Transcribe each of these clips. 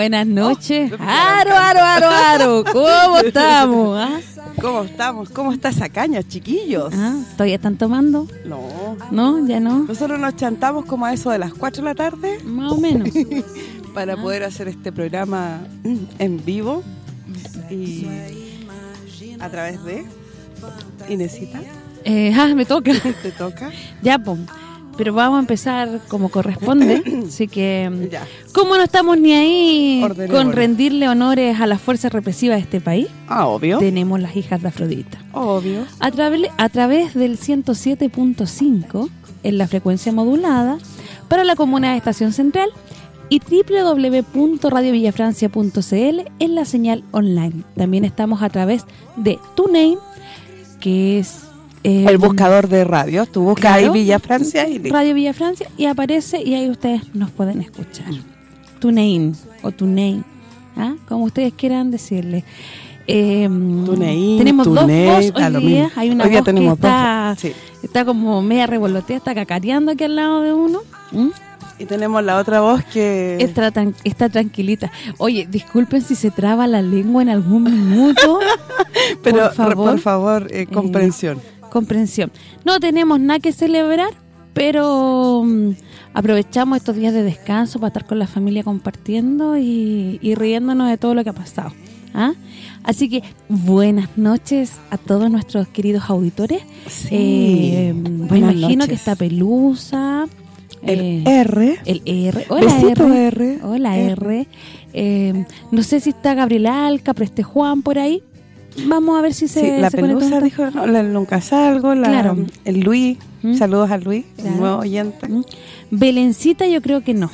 Buenas noches. Aro, aro, aro, aro. ¿Cómo estamos? Ah? ¿Cómo estamos? ¿Cómo está esa caña, chiquillos? Ah, ¿Todavía están tomando? No. ¿No? ¿Ya no? Nosotros nos chantamos como a eso de las 4 de la tarde. Más o menos. para ah. poder hacer este programa en vivo. Y a través de Inesita. Eh, ah, me toca. ¿Te toca? Ya, pues pero vamos a empezar como corresponde, así que ¿cómo no estamos ni ahí con rendirle honores a las fuerzas represivas de este país? Ah, obvio. Tenemos las hijas de Afrodita. Obvio. A, través a través del 107.5 en la frecuencia modulada para la comuna de Estación Central y www.radiovillafrancia.cl en la señal online. También estamos a través de TuneIn, que es el em, buscador de radio, tú buscas ahí Villa Francia y Radio Villa Francia y aparece y ahí ustedes nos pueden escuchar. TuneIn o TuneIn, ¿ah? como ustedes quieran decirle. Eh, TuneIn, tenemos dos voces hoy día, hay una voz que está, está como media revolotea, está cacareando aquí al lado de uno. Y tenemos la otra voz que... Está, está tranquilita. Oye, disculpen si se traba la lengua en algún minuto. Pero, por favor, por favor eh, comprensión comprensión. No tenemos nada que celebrar, pero mm, aprovechamos estos días de descanso para estar con la familia compartiendo y, riéndonos de todo lo que ha pasado. ¿ah? Así que buenas noches a todos nuestros queridos auditores. Sí, eh, me imagino que está Pelusa. El eh, R. El R. Hola R. Hola R. Eh, no sé si está Gabriel Alca, Preste Juan por ahí. Vamos a ver si se, sí, la pelusa dijo, no, nunca salgo, la, el Luis, ¿Mm? saludos a Luis, el nuevo oyente. ¿Mm? Belencita yo creo que no.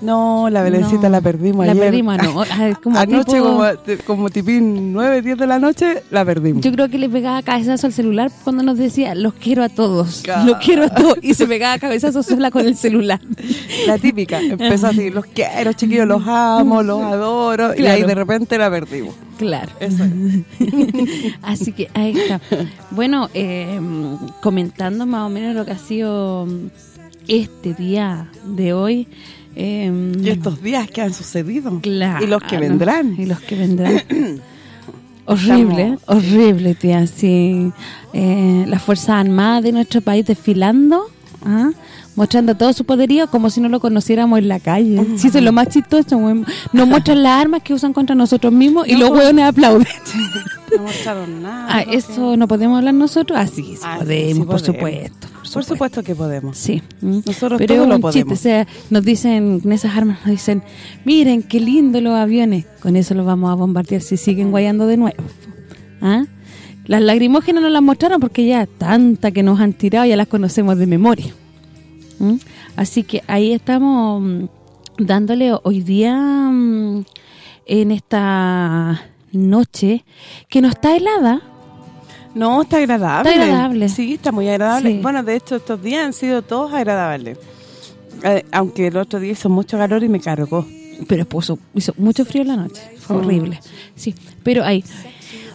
No, la Belencita la perdimos la ayer. La perdimos, no. Como Anoche, como, como tipín 9, 10 de la noche, la perdimos. Yo creo que le pegaba cabezazo al celular cuando nos decía, los quiero a todos, los quiero a todos. Y se pegaba cabezazo sola con el celular. La típica, empezó así, los quiero, chiquillos, los amo, los adoro. Y ahí de repente la perdimos. Claro. Eso Así que ahí está. Bueno, eh, comentando más o menos lo que ha sido este día de hoy, Em, y estos días que han sucedido. Claro. Y los que vendrán. Y los que vendrán. horrible, horrible, tía. Sí. Eh, las Fuerzas Armadas de nuestro país desfilando, ¿ah? mostrando todo su poderío como si no lo conociéramos en la calle. Sí, eso es lo más chistoso. Nos muestran las armas que usan contra nosotros mismos y los hueones aplauden. No mostraron nada. Ah, ¿Eso no podemos hablar nosotros? Así sí, ah, podemos, por supuesto. Por supuesto que podemos. Sí. Nosotros Pero lo podemos. o sea, nos dicen, con esas armas nos dicen, miren qué lindo los aviones. Con eso los vamos a bombardear si siguen guayando de nuevo. ¿Ah? Las lagrimógenas nos las mostraron porque ya tanta que nos han tirado ya las conocemos de memoria. Así que ahí estamos mm, dándole hoy día mm, en esta noche que no está helada, no, está agradable. Está agradable. Sí, está muy agradable. Bueno, de hecho, estos días han sido todos agradables. Eh, aunque el otro día hizo mucho calor y me cargó. Pero puso, hizo mucho frío en la noche. Fue horrible. Sí, pero ahí...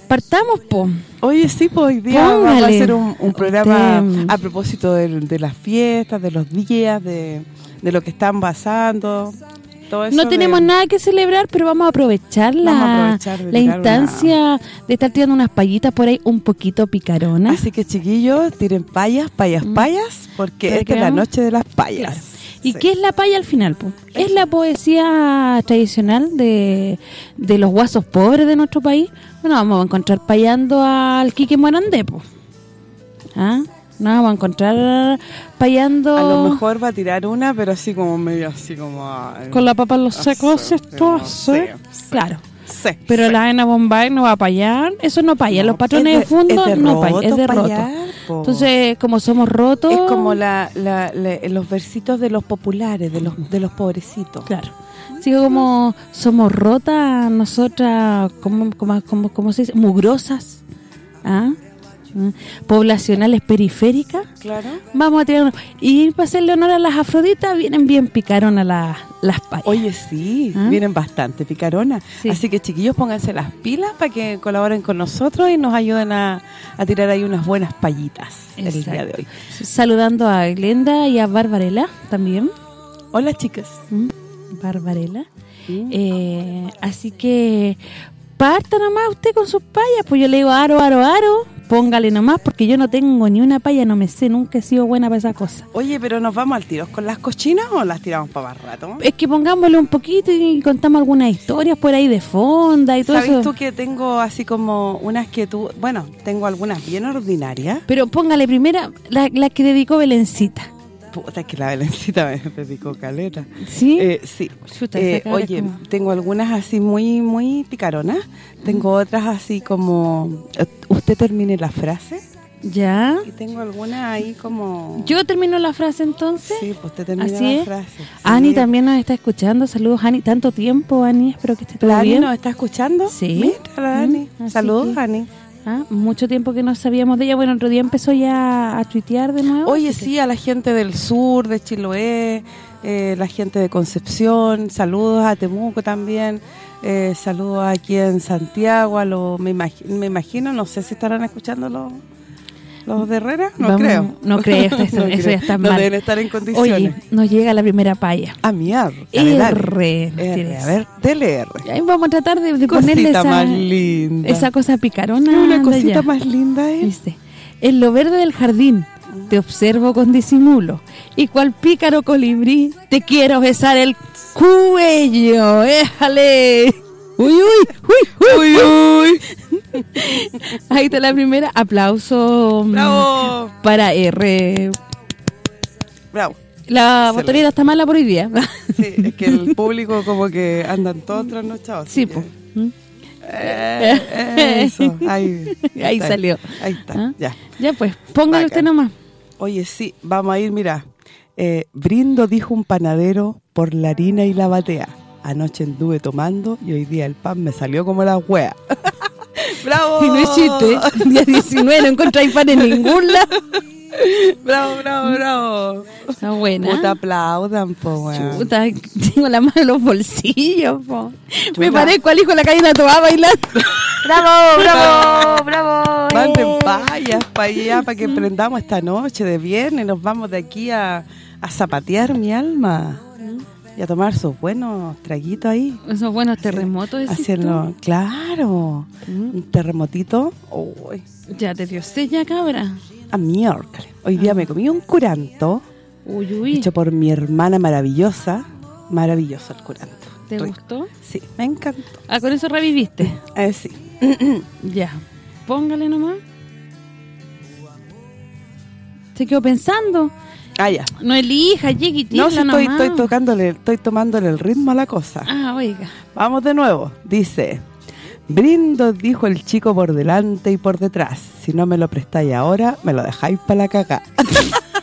Partamos, po. Oye, sí, pues hoy día vamos a hacer un, programa a propósito de, las fiestas, de los días, de, de lo que están pasando no tenemos nada que celebrar, pero vamos a aprovechar la, la instancia de estar tirando unas payitas por ahí un poquito picaronas. Así que chiquillos, tiren payas, payas, mm. payas, porque esta es la noche de las payas. ¿Y qué es la paya al final? Es la poesía tradicional de, de los guasos pobres de nuestro país. Bueno, vamos a encontrar payando al Quique Morandé, pues. ¿Ah? No, va a encontrar payando... A lo mejor va a tirar una, pero así como medio así como... Con la papa en los secos, esto Claro. Sí, pero la Ana Bombay no va a payar. Eso no paya. Los patrones de, fondo no payan. Es derroto. po. Entonces, como somos rotos... es como la, la- la- los versitos de los populares, de los de los pobrecitos. Claro. Así que como somos rotas, nosotras, como, como, como, como se dice, mugrosas, ¿ah? ¿Ah? poblacionales periféricas, Claro. vamos a tirar... Y para hacerle honor a las afroditas, vienen bien picaronas las, las payas. Oye, sí, ¿Ah? vienen bastante picaronas. Sí. Así que chiquillos, pónganse las pilas para que colaboren con nosotros y nos ayuden a, a tirar ahí unas buenas payitas el día de hoy. Saludando a Glenda y a Barbarela también. Hola, chicas. ¿Mm? Barbarela. Eh, así que parta nomás usted con sus payas. Pues yo le digo aro, aro, aro. Póngale nomás porque yo no tengo ni una paya, no me sé, nunca he sido buena para esa cosa. Oye, pero ¿nos vamos al tiro con las cochinas o las tiramos para más rato? Es que pongámosle un poquito y contamos algunas historias por ahí de fonda y todo ¿Sabes eso. tú que tengo así como unas que tú... Bueno, tengo algunas bien ordinarias. Pero póngale primera la, la que dedicó Belencita. Puta, es que la Belencita me dedicó caleta. ¿Sí? Eh, sí. Chuta, Eh, oye, como- tengo algunas así muy muy picaronas. Tengo otras así como... eh, Usted termine la frase. ¿Ya? Y tengo algunas ahí como... Yo termino la frase entonces. Sí, pues usted termina ¿Así la es? frase. Sí. Ani también nos está escuchando. Saludos, Ani. Tanto tiempo, Ani. Espero que esté todo ¿La Ani bien. nos está escuchando? Sí. Ani. Saludos, que- Ani. Ah, mucho tiempo que no sabíamos de ella. Bueno, otro día empezó ya a tuitear de nuevo. Oye, así que- sí, a la gente del sur, de Chiloé, eh, la gente de Concepción, saludos a Temuco también, eh, saludos aquí en Santiago, a lo, me, imagi- me imagino, no sé si estarán escuchando los, de Herrera, no Vamos- creo. no creo, eso- eso ya creo. está No mal. deben estar en condiciones. Oye, nos llega la primera palla. a mi R, dale, dale. R. R, a ver, dele R. Ahí vamos a tratar de, de ponerle esa, más linda. esa cosa picarona. Una cosita allá. más linda es. Dice, en lo verde del jardín te observo con disimulo y cual pícaro colibrí te quiero besar el cuello. ¡Éjale! ¡Uy, uy! ¡Uy, uy! Uy, uy. Ahí está la primera. Aplauso Bravo, para R. bravo. La Excelente. botonera está mala por hoy día. Sí, es que el público como que andan todos trasnochados. sí, pues. Eh, eso, ahí, Ahí está, salió. Ahí está, ¿Ah? ya. Ya pues, póngale usted nomás. Oye, sí, vamos a ir, mira. Eh, brindo, dijo un panadero, por la harina y la batea. Anoche anduve tomando y hoy día el pan me salió como la wea. ¡Bravo! Y no es chiste. Día 19 no encontráis pan en ningún lado. ¡Bravo, bravo, bravo! Está buena. Puta, aplaudan, po, weón. Chuta, tengo la mano en los bolsillos, po. Me Chuta. parezco al hijo de la cadena toda bailando. ¡Bravo, bravo, bravo! Manden eh. payas para allá, para que prendamos esta noche de viernes. Nos vamos de aquí a, a zapatear mi alma. Y a tomar sus buenos traguitos ahí. Esos buenos terremotos, Haciendo, claro. Mm. un terremotito. Uy, Ya te dio sella, cabra. a miércoles. Hoy día me comí un curanto Uy, uy. hecho por mi hermana maravillosa. Maravilloso el curanto. ¿Te Rico. gustó? Sí, me encantó. Ah, con eso reviviste. Eh, sí. Ya. Póngale nomás. Se quedó pensando. Ah, ya. No elija, llegue y No, si estoy tocándole, estoy tomándole el ritmo a la cosa. Ah, oiga. Vamos de nuevo. Dice, brindo, dijo el chico por delante y por detrás. Si no me lo prestáis ahora, me lo dejáis para la caca.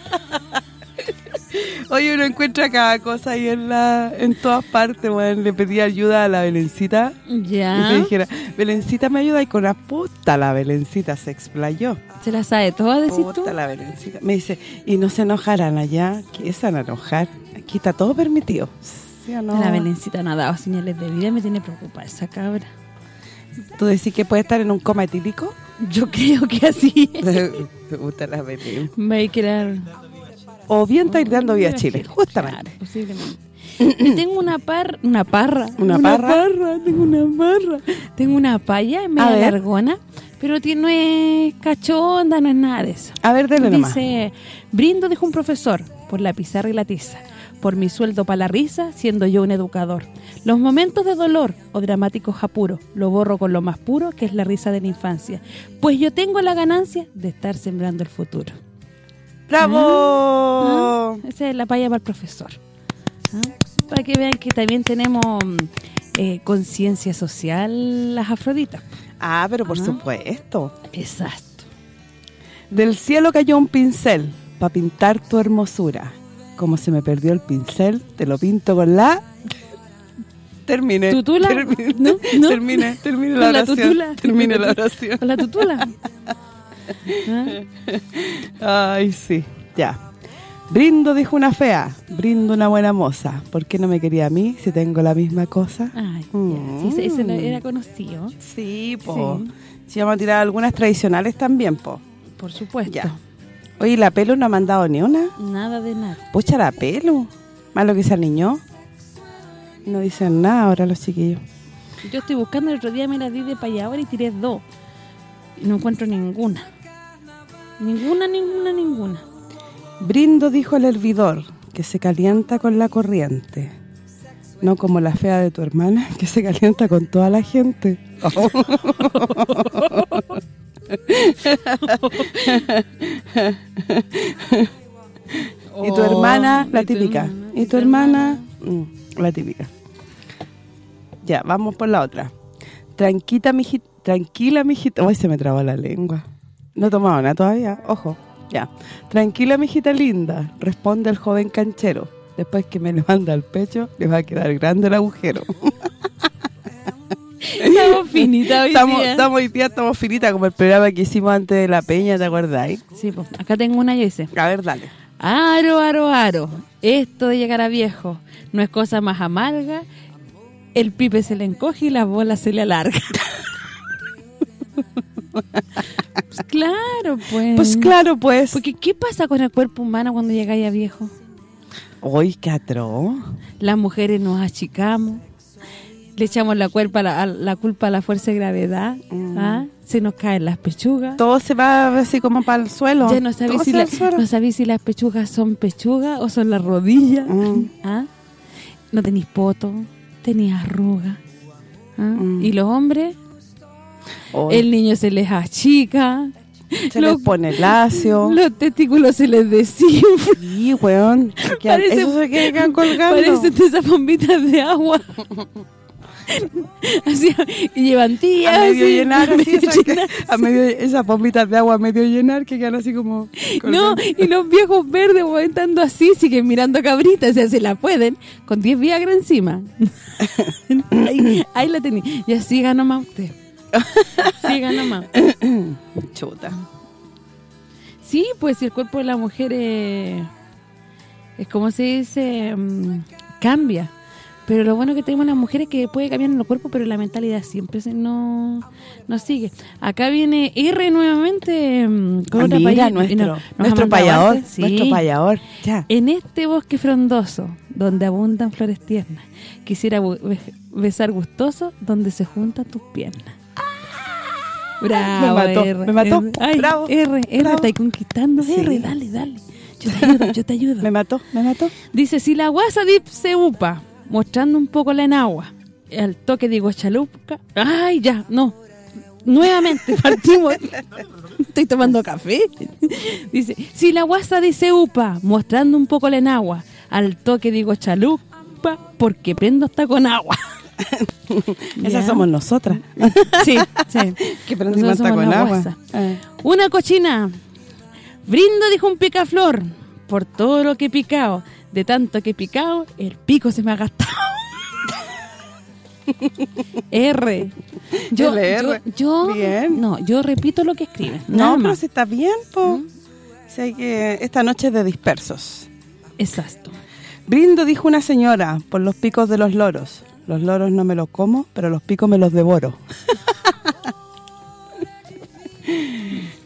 Oye, uno encuentra cada cosa ahí en la en todas partes, weón. Le pedí ayuda a la Belencita y Ya. le dijera, Belencita me ayuda y con la puta la Belencita se explayó. Se la sabe toda, decís tú. Puta la Belencita. Me dice, y no se enojarán allá, que se van a enojar. Aquí está todo permitido. ¿Sí o no? La Belencita no ha dado señales de vida, me tiene preocupada esa cabra. ¿Tú decís que puede estar en un coma etílico? Yo creo que así. Me gusta la Belén. Va a quedar... O bien está dando vía Chile, justamente. Claro, posiblemente. Y tengo una par, una parra. ¿Una parra? tengo una parra. Tengo una paya, media largona, pero tiene, no es cachonda, no es nada de eso. A ver, dele nomás. Dice, brindo, dijo un profesor, por la pizarra y la tiza, por mi sueldo para la risa, siendo yo un educador. Los momentos de dolor o dramáticos apuros, lo borro con lo más puro, que es la risa de la infancia. Pues yo tengo la ganancia de estar sembrando el futuro. ¡Bravo! Ah, Esa es la paya para el profesor. Ah, Para que vean que también tenemos mm, eh, conciencia social las afroditas. Ah, pero por Ah. supuesto. Exacto. Del cielo cayó un pincel para pintar tu hermosura. Como se me perdió el pincel, te lo pinto con la... Termine. ¿Tutula? Termine, ¿No? ¿No? termine, termine ¿Con la la oración. tutula? Termine la oración. Con la tutula. ¿Ah? Ay, sí, ya. Brindo, dijo una fea, brindo una buena moza. ¿Por qué no me quería a mí si tengo la misma cosa? Ay, Mm. ya. Sí, ese, era conocido. Sí, po. Sí. Sí, vamos a tirar algunas tradicionales también, po. Por supuesto. Ya. Oye, ¿la pelo no ha mandado ni una? Nada de nada. Pucha, la pelo. Malo que se niño. No dicen nada ahora los chiquillos. Yo estoy buscando, el otro día me la di de payadora y tiré dos. Y no encuentro ninguna. Ninguna, ninguna, ninguna. Brindo, dijo el hervidor, que se calienta con la corriente. No como la fea de tu hermana, que se calienta con toda la gente. y tu hermana, la Oh, y tu típica. hermana, y tu hermana, mm, la típica. Ya, vamos por la otra. Tranquila, mijita. Tranquila, mijita. Uy, se me trabó la lengua. No he tomado nada todavía. Ojo. Ya. Tranquila, mijita linda. Responde el joven canchero. Después que me levanta el pecho, le va a quedar grande el agujero. Estamos finitas hoy estamos, día. estamos hoy día, estamos finitas como el programa que hicimos antes de la peña, ¿te acordáis? Sí, pues, acá tengo una y dice, A ver, dale. aro, aro, aro, esto de llegar a viejo no es cosa más amarga, el pipe se le encoge y la bola se le alarga. Pues claro, pues. Pues claro, pues. Porque ¿qué pasa con el cuerpo humano cuando llegáis a viejo? Uy, qué atroz. Las mujeres nos achicamos, le echamos la, culpa a la, culpa a la fuerza de gravedad, Mm. ¿ah? se nos caen las pechugas. Todo se va así como para el suelo. Ya no sabéis si, la- no sabéis si las pechugas son pechugas o son las rodillas. Mm. ¿ah? No tenéis poto, tenéis arruga. ¿ah? Mm. Y los hombres, El niño se les achica, se los- les pone lacio. los testículos se les desinflan. Sí, weón. Se quedan- Parece- eso se quedan colgando. Parecen esas bombitas de agua. así, y llevan tías. a medio así, llenar, a así, medio esas, que- llenar. a medio, esas bombitas de agua a medio llenar que quedan así como... No, colgando. y los viejos verdes estando así, siguen mirando cabritas, o sea, se la pueden, con 10 Viagra encima. ahí, ahí la tenía. Y así ganó más usted. Siga nomás. Chuta. Sí, pues si el cuerpo de la mujer es, es como se dice, mm, cambia. Pero lo bueno que tenemos las mujeres es que puede cambiar en los cuerpos, pero la mentalidad siempre se no, no sigue. Acá viene R nuevamente mm, con otra mira, nuestro, no, nuestro payador, sí. nuestro payador. Ya. En este bosque frondoso, donde abundan flores tiernas, quisiera besar gustoso, donde se juntan tus piernas. Bravo, Me mató, R, me mató. R. Ay, Bravo, R, R, bravo. estáis conquistando, Sí. R, dale, dale. Yo te ayudo, yo te ayudo. Me mató, me mató. Dice, si la guasa dip se upa, mostrando un poco la enagua, al toque digo chalupa, ay, ya, no, nuevamente partimos, estoy tomando café, dice, si la guasa dice upa, mostrando un poco la enagua, al toque digo chalupa, porque prendo está con agua. Esas somos nosotras. Sí, sí. Que prendimos hasta con agua. Eh. Una cochina. Brindo, dijo un picaflor, por todo lo que he picado. De tanto que he picado, el pico se me ha gastado. R. Yo, El R. yo, yo- Bien. no, yo repito lo que escribe. No, pero si está bien, po. ¿Mm? Sea que esta noche es de dispersos. Exacto. Brindo, dijo una señora, por los picos de los loros. Los loros no me los como, pero los picos me los devoro.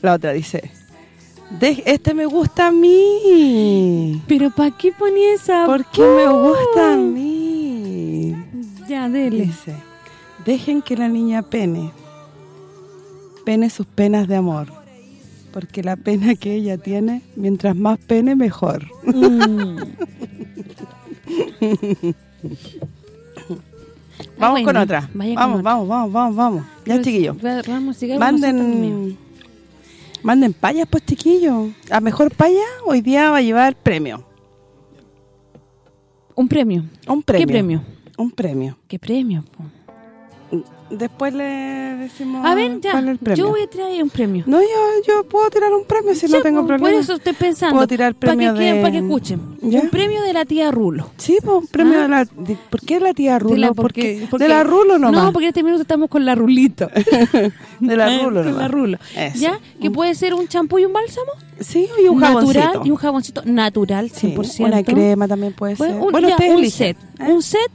La otra dice, "De- este me gusta a mí. Pero ¿para qué ponía esa ¿Por qué me gusta a mí? Ya, dele. Dice, dejen que la niña pene. Pene sus penas de amor. Porque la pena que ella tiene, mientras más pene, mejor. Mm. Vamos Ah, con bueno, otra. vaya con Vamos, vamos, vamos, vamos, vamos. Ya, Vamos, míos. Manden manden payas, pues, chiquillos. A mejor paya, hoy día va a llevar premio. Un premio. Un premio. ¿Qué premio? Un premio. ¿Qué premio? po? Después le decimos A ver, ya, cuál es el premio. yo voy a tirar ahí un premio. No, yo, yo puedo tirar un premio si no Sí, tengo problema. Por eso estoy pensando. Puedo tirar premio para que, de- Para que escuchen. ¿Ya? Un premio de la tía Rulo. Sí, pues, un premio Ah. de la... de- ¿Por qué la tía Rulo? De la- porque, porque- de la Rulo nomás. No, porque en este minuto estamos con la Rulito. de la Eh, Rulo nomás. la Rulo. Eso. ¿Ya? Que puede ser un champú y un bálsamo. Sí, y un jaboncito. natural y un jaboncito natural, Sí, 100%. una crema también puede ser. un, bueno, ya, ustedes un set. ¿eh? Un set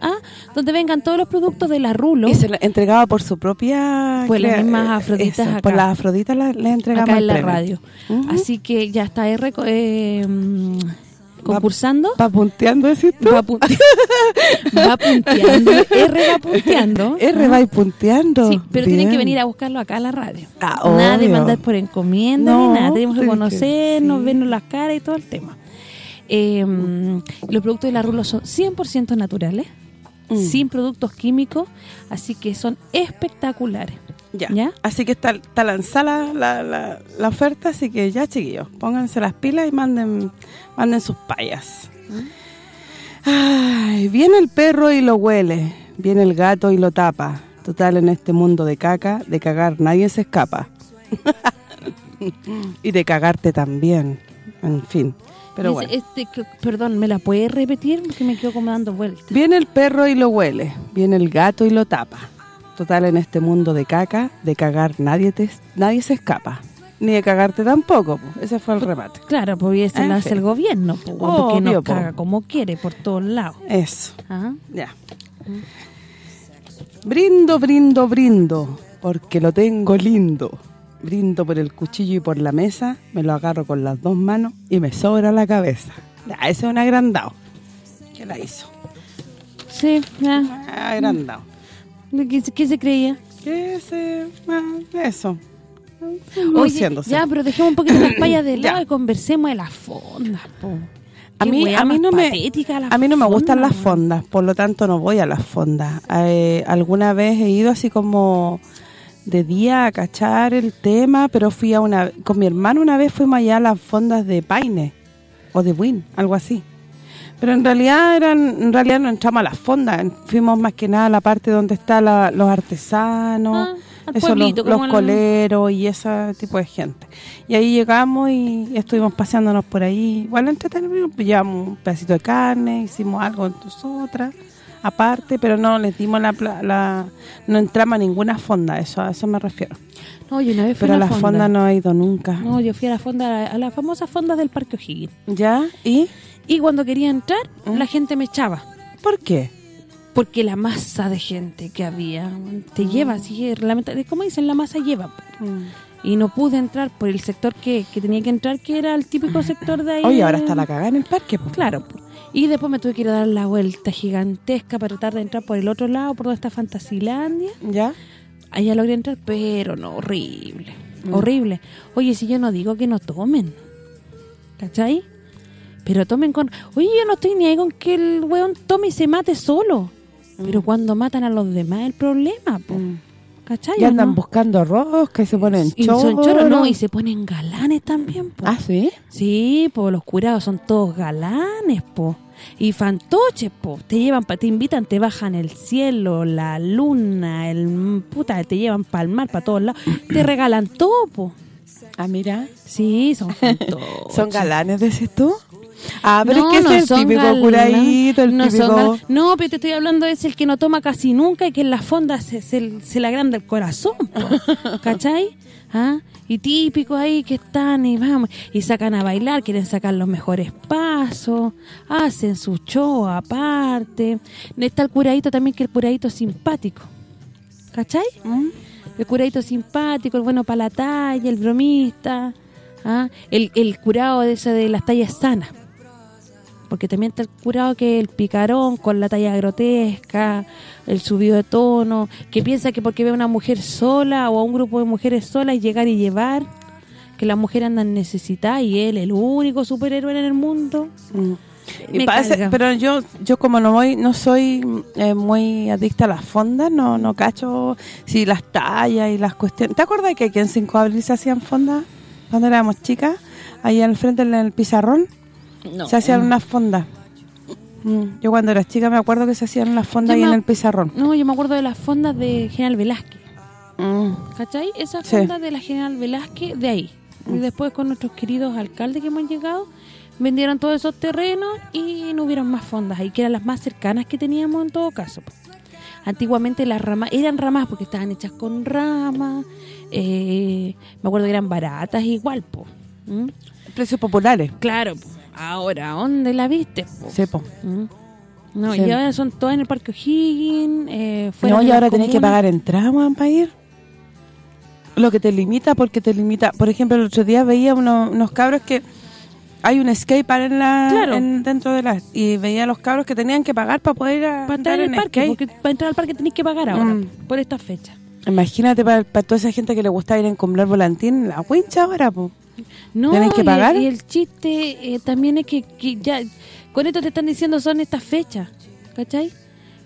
¿ah? donde vengan todos los productos de la Rulo. Y se la entregaba por su propia... Pues las mismas afroditas eso, acá. Por las afroditas la- le entregamos acá en la premio. radio. Así que ya está R eh, mm, concursando. ¿Va punteando, decís tú? Va, punte- va punteando. R va punteando. R va y punteando. Sí, pero tienen que venir a buscarlo acá a la radio. Ah, nada de mandar por encomienda No, ni nada. Tenemos que- conocernos, sí. vernos las caras y todo el tema. Eh, los productos de la Rulo son 100% naturales, Mm. sin productos químicos, así que son espectaculares. Ya. ¿Ya? Así que está, está lanzada la, la, la oferta, así que ya, chiquillos, pónganse las pilas y manden manden sus payas. Ay, viene el perro y lo huele, viene el gato y lo tapa. Total, en este mundo de caca, de cagar nadie se escapa. y de cagarte también, en fin. Pero bueno. este, que- perdón, ¿me la puedes repetir? Porque me quedo como dando vueltas. Viene el perro y lo huele, viene el gato y lo tapa. Total, en este mundo de caca, de cagar nadie te nadie se escapa. Ni de cagarte tampoco, po. ese fue el remate. Claro, porque eso lo hace el gobierno, po, porque Obvio, nos po. caga como quiere por todos lados. Eso, ¿ah? ya. Brindo, brindo, brindo, porque lo tengo lindo. Brindo por el cuchillo y por la mesa, me lo agarro con las dos manos y me sobra la cabeza. Ya, ese es un agrandado. ¿Qué la hizo? Sí, ya. Agrandado. ¿Qué, se- qué se creía? ¿Qué se...? ah, eso. Oye, ya, pero dejemos un poquito las payas de lado y conversemos de las fondas, po. A mí, a mí no me a mí no me gustan las fondas, por lo tanto no voy a las fondas. Eh, alguna vez he ido así como de día a cachar el tema, pero fui a una con mi hermano una vez fuimos allá a las fondas de Paine o de Win, algo así. Pero en realidad eran en realidad no entramos a las fondas, fuimos más que nada a la parte donde están los artesanos, Ah, al eso, pueblito, los, el- coleros y ese tipo de gente. Y ahí llegamos y estuvimos paseándonos por ahí. Igual entretenimos, llevamos un pedacito de carne, hicimos algo nosotras, aparte, pero no les dimos la, la no entramos a ninguna fonda, eso a eso me refiero. No, yo una vez fui Pero a la las fonda. fondas no he ido nunca. No, yo fui a la fonda, a la famosa fonda del Parque O'Higgins. ¿Ya? ¿Y? Y cuando quería entrar, ¿Mm? la gente me echaba. ¿Por qué? Porque la masa de gente que había te Mm. lleva, así, como dicen, la masa lleva. po. Y no pude entrar por el sector que, que tenía que entrar, que era el típico sector de ahí. Oye, ahora está la cagada en el parque. Claro. po. Y después me tuve que ir a dar la vuelta gigantesca para tratar de entrar por el otro lado, por donde está Fantasilandia. ¿Ya? Allá logré entrar, pero no, horrible. Mm. Horrible. Oye, si yo no digo que no tomen. ¿Cachai? Pero tomen con... Oye, yo no estoy ni ahí con que el weón tome y se mate solo. Pero cuando matan a los demás, el problema. Mm. ¿Cachai? Y andan no? buscando rosca y se ponen Y choros. son choros, no, y se ponen galanes también, po. ¿Ah, sí? Sí, po, los curados son todos galanes, po. Y fantoches, po. Te llevan, te invitan, te bajan el cielo, la luna, el puta, te llevan para el mar, para todos lados. Te regalan todo, po. Ah, mira. Sí, son fantoches. ¿Son galanes, decís tú? Ah, pero no, es que no es el son típico galán- curadito, el no son típico... No, pero te estoy hablando de ese el que no toma casi nunca y que en las fondas se, se, se le agranda el corazón, po, ¿cachai? ¿Ah? Y típicos ahí que están y vamos, y sacan a bailar, quieren sacar los mejores pasos, hacen su show aparte. Está el curadito también, que el curadito simpático, ¿cachai? ¿Mm? El curadito simpático, el bueno para la talla, el bromista, ¿ah? el, el curado de ese de las tallas sanas. Porque también está el curado que el picarón con la talla grotesca, el subido de tono, que piensa que porque ve a una mujer sola o a un grupo de mujeres solas llegar y llevar, que las mujeres andan necesitadas y él el único superhéroe en el mundo. Mm. Y Me parece- pero yo yo como no voy no soy eh, muy adicta a las fondas, no no cacho si las tallas y las cuestiones. ¿Te acuerdas que aquí en Cinco Abril se hacían fondas cuando éramos chicas? Ahí al frente en el pizarrón No. se hacían unas fondas. Mm, Yo cuando era chica me acuerdo que se hacían las fondas ahí en el pizarrón. No, yo me acuerdo de las fondas de General Velázquez. Mm. ¿Cachai? Esas Sí. fondas de la General Velázquez, de ahí. Y después con nuestros queridos alcaldes que hemos llegado, vendieron todos esos terrenos y no hubieron más fondas ahí, que eran las más cercanas que teníamos en todo caso. po. Antiguamente las ramas, eran ramas porque estaban hechas con ramas, eh, me acuerdo que eran baratas igual, po. ¿Mm? Precios populares. Claro, po. Ahora, ¿dónde la viste? po? Sí, po. ¿Mm? No, y ahora son todas en el Parque O'Higgins, eh, No, y ahora tenés que pagar entrada, para ir. Lo que te limita, porque te limita... Por ejemplo, el otro día veía uno- unos cabros que... Hay un skatepark en la, Claro. en- dentro de la... Y veía a los cabros que tenían que pagar para poder a Para entrar en el parque, skate. porque para entrar al parque tenés que pagar ahora, Mm. por esta fecha. Imagínate para, para toda esa gente que le gusta ir en comprar volantín, la wincha ahora, po. No, ¿Tenés que y- pagar? Y, el chiste eh, también es que, que ya, con esto te están diciendo son estas fechas, ¿cachai?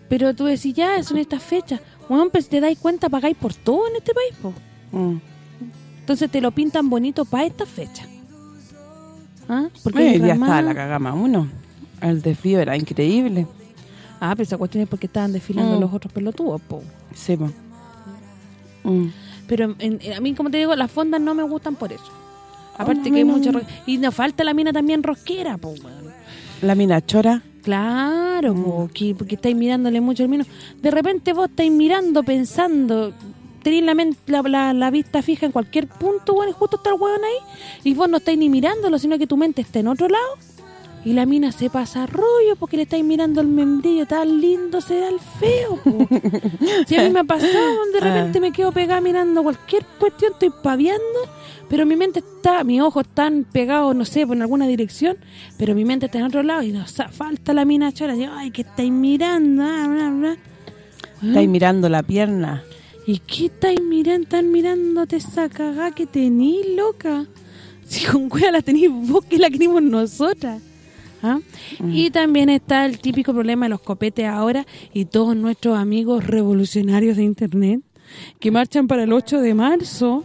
Pero tú decís, ya, son estas fechas. Bueno, pues te dais cuenta, pagáis por todo en este país, po. Mm. Entonces te lo pintan bonito para esta fecha. ¿Ah? Porque día ramas- estaba la cagama uno. El desvío era increíble. Ah, pero esa cuestión es porque estaban desfilando Mm. los otros pelotudos, po. Sí, po. Mm. Pero en- en- a mí, como te digo, las fondas no me gustan por eso. Aparte que hay mucho... Y nos falta la mina también rosquera, po, weón. La mina chora. Claro, Mm. po, que, porque estáis mirándole mucho al menos. De repente vos estáis mirando, pensando, tenéis la, la, la, la vista fija en cualquier punto, bueno, y justo está el hueón ahí, y vos no estáis ni mirándolo, sino que tu mente está en otro lado, y la mina se pasa rollo porque le estáis mirando el membrillo, tan lindo será el feo, po. Si a mí me ha pasado, de repente me quedo pegada mirando cualquier cuestión, estoy paviando, pero mi mente está, mis ojos están pegados, no sé, por en alguna dirección, pero mi mente está en otro lado y nos falta la mina chora. Digo, ay, que estáis mirando, bla, bla, bla. Estáis mirando la pierna. ¿Y qué estáis mirando? Están mirándote esa cagá que tenís, loca. Si con cueva la tenéis vos, que la queremos nosotras. ¿Ah? Y también está el típico problema de los copetes ahora y todos nuestros amigos revolucionarios de Internet que marchan para el 8 de marzo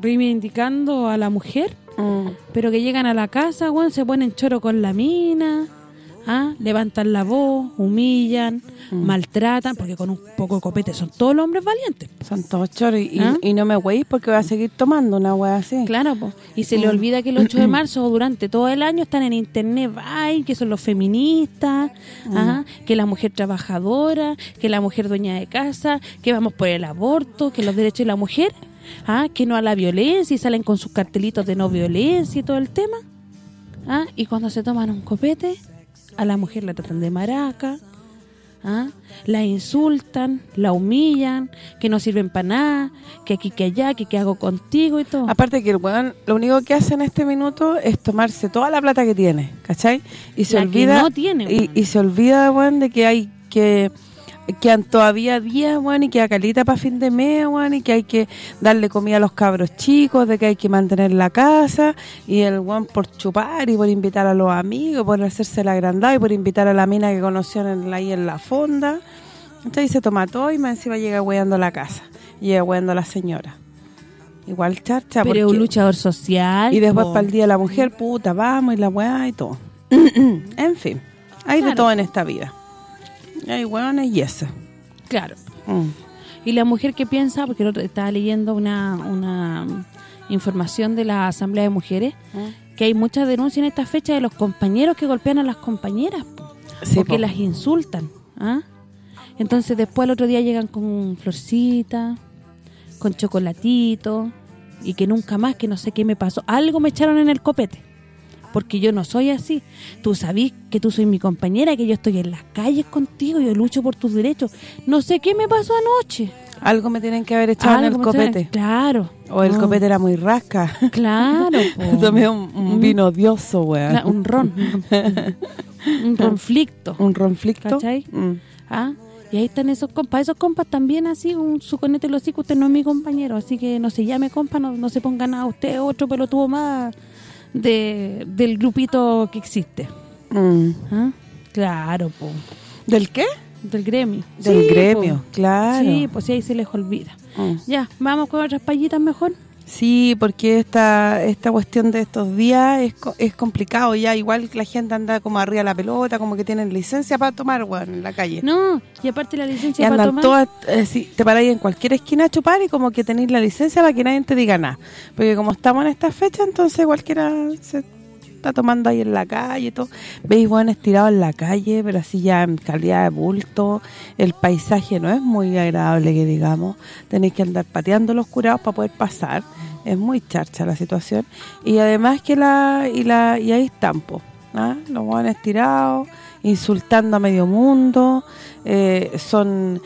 reivindicando a la mujer, Mm. pero que llegan a la casa, bueno, se ponen choro con la mina, ¿ah? levantan la voz, humillan, maltratan, porque con un poco de copete son todos los hombres valientes. Son todos choros. Y, ¿Ah? y no me güey porque voy a seguir tomando una wea así. Claro, po. y se le olvida que el 8 de marzo o durante todo el año están en internet, ay, que son los feministas, ajá, que la mujer trabajadora, que la mujer dueña de casa, que vamos por el aborto, que los derechos de la mujer, ah, que no a la violencia y salen con sus cartelitos de no violencia y todo el tema. ¿ah? Y cuando se toman un copete, a la mujer la tratan de maraca, ¿ah? la insultan, la humillan, que no sirven para nada, que aquí, que allá, que qué hago contigo y todo. Aparte que el weón lo único que hace en este minuto es tomarse toda la plata que tiene, ¿cachai? Y se La que olvida no tiene, y, y se olvida, weón, de que hay que quedan todavía días, weón, y queda calita para fin de mes, weón, y que hay que darle comida a los cabros chicos, de que hay que mantener la casa, y el weón por chupar y por invitar a los amigos, por hacerse el agrandado y por invitar a la mina que conoció en, ahí en la fonda. Entonces se toma todo y más encima llega weando a la casa, llega weando a la señora. Igual charcha, Pero es un porque- luchador social. y después para el día de la mujer, puta, vamos y la weá y todo. en fin, hay de todo en esta vida. Hay weones y eso. Claro. Mm. Y la mujer que piensa, porque estaba leyendo una, una mm, información de la Asamblea de Mujeres, que hay muchas denuncias en esta fecha de los compañeros que golpean a las compañeras, po, Sí, porque po. las insultan. ¿ah? Entonces después el otro día llegan con florcita, con chocolatito, y que nunca más, que no sé qué me pasó. Algo me echaron en el copete. Porque yo no soy así. Tú sabís que tú soy mi compañera, que yo estoy en las calles contigo, yo lucho por tus derechos. No sé qué me pasó anoche. Algo me tienen que haber echado en el copete. Claro. O el No, copete era muy rasca. Claro. Tomé un, un Mm. vino odioso, weón. Un ron. un conflicto. Un conflicto. ¿Cachai? Mm. ¿Ah? Y ahí están esos compas. Esos compas también así, un su conete los hocico, usted no es mi compañero. Así que no se llame compa, no, no se ponga nada. Usted otro pelotudo más de, del grupito que existe. Mm. ¿Ah? Claro, po. ¿Del qué? Del gremio. Del Sí, gremio, po. claro. Sí, pues sí, ahí se les olvida. Mm. Ya, vamos con otras payitas mejor. Sí, porque esta esta cuestión de estos días es, es complicado ya, igual la gente anda como arriba de la pelota, como que tienen licencia para tomar, weón, en la calle. No, y aparte la y licencia para andan tomar... todas, eh, te paráis en cualquier esquina a chupar y como que tenéis la licencia para que nadie te diga nada. Porque como estamos en esta fecha, entonces cualquiera se está tomando ahí en la calle todo. Veis buenos tirados en la calle, pero así ya en calidad de bulto. El paisaje no es muy agradable, que digamos. Tenéis que andar pateando los curados para poder pasar. Es muy charcha la situación. Y además que la... Y la y ahí están, po, ¿ah? Los buenos tirados, insultando a medio mundo. eh, son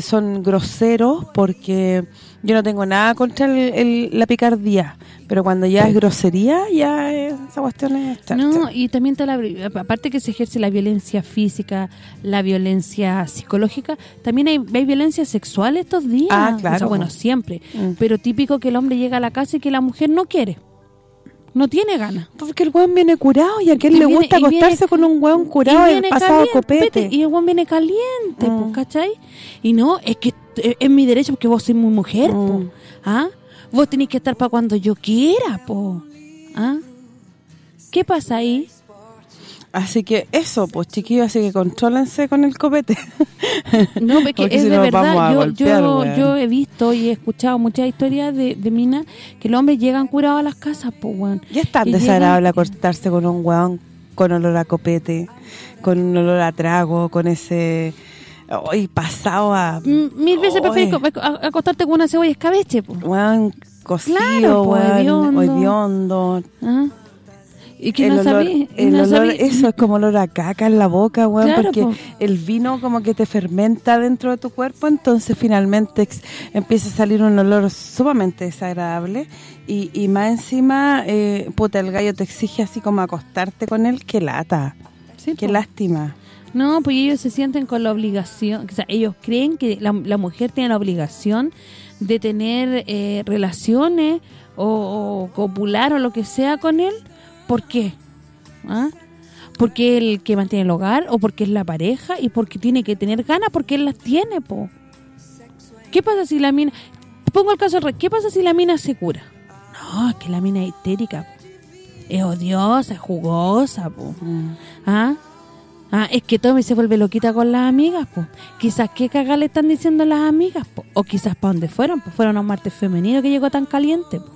son groseros porque yo no tengo nada contra el- el- la picardía, pero cuando ya es grosería, ya es- esa cuestión es charcha. No, y también está la, aparte que se ejerce la violencia física, la violencia psicológica, también hay, hay violencia sexual estos días. Ah, O sea, claro. bueno, siempre. Mm. Pero típico que el hombre llega a la casa y que la mujer no quiere. No tiene ganas. Porque el weón viene curado y a quién Y le viene- gusta viene- acostarse con un weón curado y viene pasado caliente, copete. Y el buen viene caliente, Mm. pues, ¿cachai? Y no, es que es mi derecho porque vos sois muy mujer, po. Mm. ¿Ah? Vos tenés que estar para cuando yo quiera, po. ¿Ah? ¿Qué pasa ahí? Así que eso, pues chiquillos, así que contrólense con el copete. No, es que Porque es si de verdad. Yo, golpear, yo, yo he visto y he escuchado muchas historias de, de minas que los hombres llegan curados a las casas, pues, weón. Ya es tan desagradable acostarse con un weón con olor a copete, con un olor a trago, con ese... Hoy pasado a... Mm, Mil veces preferís acostarte con una cebolla escabeche. Weón cocido, Claro, po, weón, hediondo. hediondo. ¿Ah? Y que el no olor, sabí, y el no olor- sabí- eso es como olor a caca en la boca, weón, Claro, porque po. el vino como que te fermenta dentro de tu cuerpo, entonces finalmente empieza a salir un olor sumamente desagradable y, y más encima, eh, puta, el gallo te exige así como acostarte con él, qué lata, Sí, qué po. lástima. No, pues ellos se sienten con la obligación, o sea, ellos creen que la, la mujer tiene la obligación de tener eh, relaciones o, o copular o lo que sea con él. ¿Por qué? ¿Ah? Porque el que mantiene el hogar o porque es la pareja y porque tiene que tener ganas porque él las tiene, po. ¿Qué pasa si la mina... Pongo el caso, ¿qué pasa si la mina se cura? No, es que la mina es histérica, es odiosa, es jugosa, po. ¿Ah? Ah, es que Tommy se vuelve loquita con las amigas, pues. Quizás qué caga le están diciendo las amigas, po. O quizás para dónde fueron, pues fueron a un martes femenino que llegó tan caliente, po.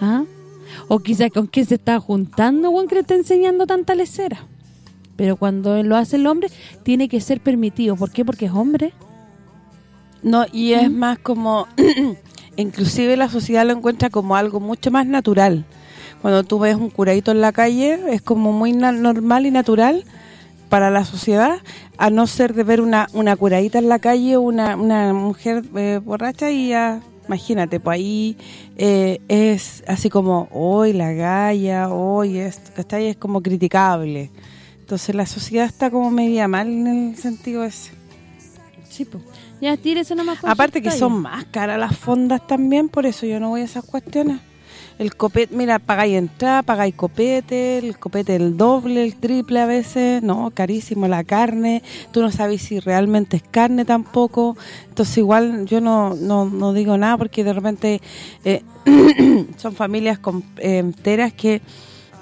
¿Ah? O quizás con quién se está juntando, weón, que le está enseñando tanta lecera. Pero cuando lo hace el hombre, tiene que ser permitido. ¿Por qué? Porque es hombre. No, y es ¿Mm? más como, inclusive la sociedad lo encuentra como algo mucho más natural. Cuando tú ves un curadito en la calle, es como muy normal y natural para la sociedad, a no ser de ver una, una curadita en la calle, una, una mujer eh, borracha y ya, imagínate, pues ahí eh, es así como, hoy la galla, hoy esto, ¿cachai? Es como criticable. Entonces la sociedad está como media mal en el sentido ese. Sí, pues. Ya, tírese nomás con Aparte que son más caras las fondas también, por eso yo no voy a esas cuestiones. El copete, mira, pagáis entrada, pagáis copete, el copete el doble, el triple a veces, no, carísimo la carne, tú no sabes si realmente es carne tampoco, entonces igual yo no, no, no digo nada porque de repente eh, son familias eh, enteras que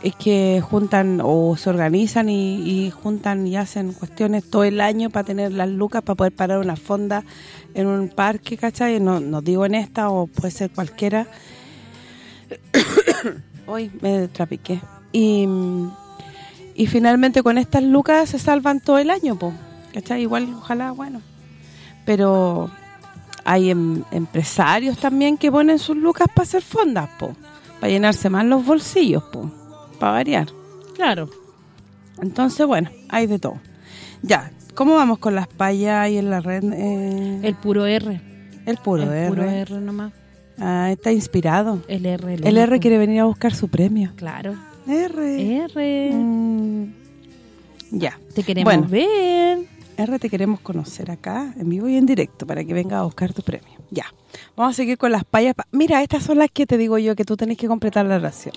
es que juntan o se organizan y, y juntan y hacen cuestiones todo el año para tener las lucas para poder parar una fonda en un parque, ¿cachai? No, no digo en esta o puede ser cualquiera. Hoy me trapiqué. Y, y finalmente con estas lucas se salvan todo el año, po, ¿cachai? Igual, ojalá, bueno. Pero hay em- empresarios también que ponen sus lucas para hacer fondas, po, para llenarse más los bolsillos, po, para variar. Claro. Entonces, bueno, hay de todo. Ya, ¿cómo vamos con las payas y en la red? eh, El puro R. el puro el R. puro R nomás. Ah, está inspirado. El R. El R quiere venir a buscar su premio. Claro. R. R. Mm, ya. Te queremos Bueno. ver. R, te queremos conocer acá, en vivo y en directo, para que venga a buscar tu premio. Ya. Vamos a seguir con las payas. pa- Mira, estas son las que te digo yo que tú tenés que completar la oración.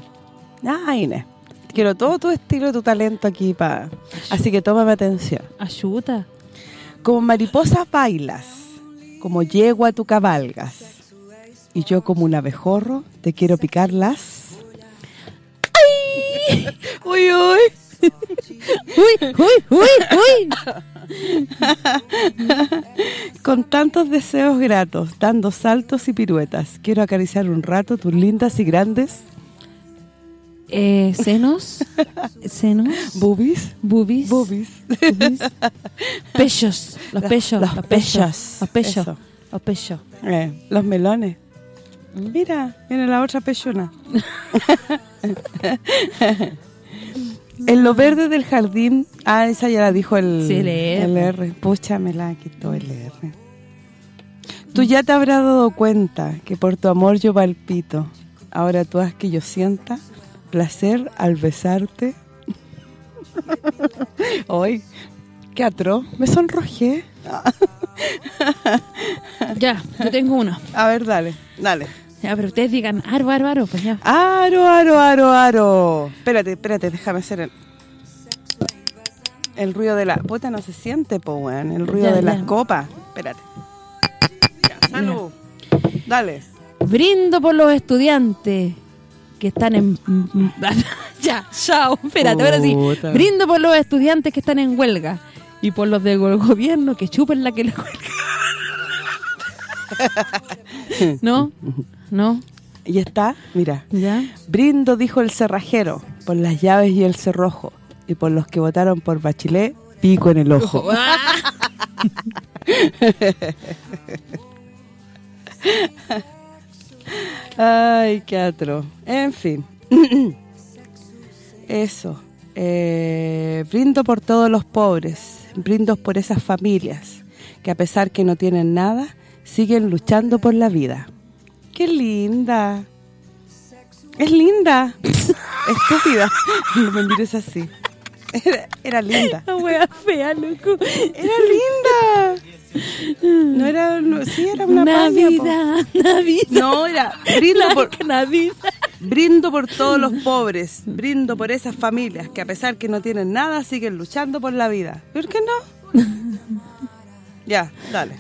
Ah, Inés. Quiero todo tu estilo, tu talento aquí para... Así que tómame atención. Ayuda. Como mariposa bailas, como yegua tú cabalgas. Y yo como un abejorro te quiero picar las... uy, uy. ¡Uy, uy, uy, uy! Con tantos deseos gratos, dando saltos y piruetas, quiero acariciar un rato tus lindas y grandes Eh, ¿Senos? ¿Senos? boobies. ¿Boobies? Boobies. boobies. Pechos. Los pechos. los pechos. Los pechos. Los pechos. Eh, los melones. Mira, viene la otra pechona. en lo verde del jardín, ah, esa ya la dijo el, Sí, el R. el R. Pucha, me la quitó el R. Tú ya te habrás dado cuenta que por tu amor yo palpito. Ahora tú haz que yo sienta placer al besarte. Hoy, qué atroz, me sonrojé. Ya, yo tengo uno. A ver, dale, dale. Ya, pero ustedes digan, aro, aro, aro, pues ya. Aro, aro, aro, aro. Espérate, espérate, déjame hacer el... El ruido de la... Puta, no se siente, po, weón. El ruido Ya, de ya. las copas. Espérate. Ya, salud. Dale. Brindo por los estudiantes que están en... ya, chao, espérate, ahora sí. Brindo por los estudiantes que están en huelga y por los del gobierno que chupen la que la huelga. ¿No? ¿No? Y está, mira. ¿Ya? Brindo, dijo el cerrajero, por las llaves y el cerrojo. Y por los que votaron por Bachelet, pico en el ojo. Ay, qué atro. En fin. Eso. Eh, brindo por todos los pobres. Brindo por esas familias que a pesar que no tienen nada, siguen luchando por la vida. ¡Qué linda! Es linda. Estúpida. No me mires así. Era, era linda. La wea fea, loco. Era linda. No era... no- sí, era una paña, po. Navidad, Navidad. No, era brindo por, Navidad. brindo por todos los pobres, brindo por esas familias que a pesar que no tienen nada siguen luchando por la vida. ¿Por qué no? ya, dale.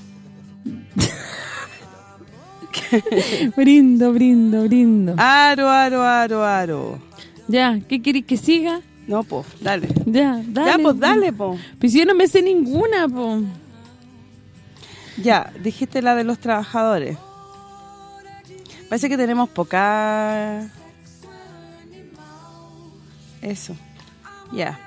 Brindo, brindo, brindo. Aro, aro, aro, aro. Ya, ¿qué queréis que siga? No, pues, dale. Ya, dale. Ya, pues, dale, po. Pues yo no me sé ninguna, po. Ya, dijiste la de los trabajadores. Parece que tenemos poca... Eso. Ya.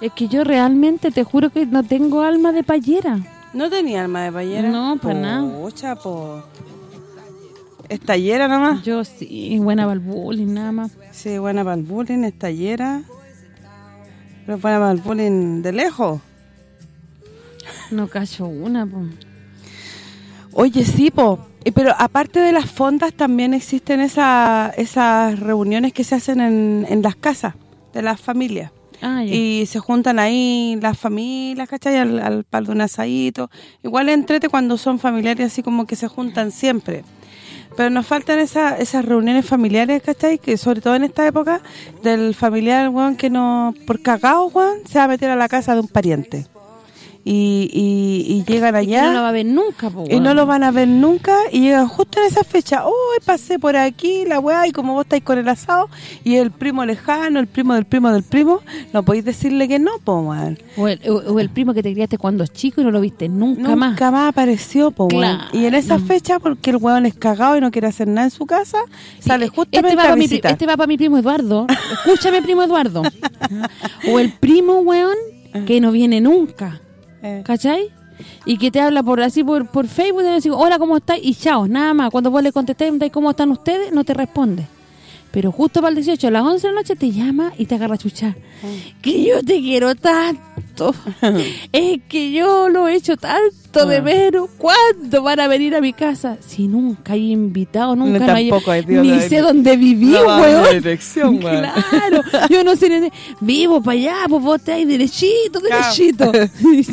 Es que yo realmente te juro que no tengo alma de payera. ¿No tenía alma de payera? No, pa' nada. Pucha, po. ¿Es tallera nomás? Yo sí, buena para el bullying, nada más. Sí, buena para el bullying, es tallera. Pero buena para el bullying de lejos. No cacho una, po. Oye, sí, po. Pero aparte de las fondas, también existen esa, esas reuniones que se hacen en, en las casas de las familias. Ah. Y se juntan ahí las familias, ¿cachai? Al, al par de un asadito. Igual entrete cuando son familiares así como que se juntan siempre. Pero nos faltan esa, esas reuniones familiares, ¿cachai? Que sobre todo en esta época, del familiar, weón, que no, por cagado, weón, se va a meter a la casa de un pariente. Y, y, y llegan Y allá... no lo va a ver nunca, po. Y no lo van a ver nunca y llegan justo en esa fecha. ¡Oh, pasé por aquí, la weá! Y como vos estáis con el asado y el primo lejano, el primo del primo del primo, no podéis decirle que no, po. O el, o- o el primo que te criaste cuando chico y no lo viste nunca, Nunca más. más apareció, po. Claro. Y en esa fecha, porque el weón es cagado y no quiere hacer nada en su casa, sale Sí, justamente este va a mi, este va para mi primo Eduardo. Escúchame, primo Eduardo. o el primo, weón, que no viene nunca. Eh, ¿Cachai? Y que te habla por así por, por Facebook y hola, ¿cómo estás? Y chao, nada más. Cuando vos le contestés, ¿cómo están ustedes? No te responde. Pero justo para el 18, a las 11 de la noche, te llama y te agarra a chuchar. Que yo te quiero tanto. es que yo lo he hecho tanto de Ah. menos. ¿Cuándo van a venir a mi casa? Si nunca hay invitado, nunca No, no hay- hay Ni sé dónde viví, a weón. dirección, weón. Claro, yo no sé, ni- vivo para allá, pues vos te ahí derechito, derechito.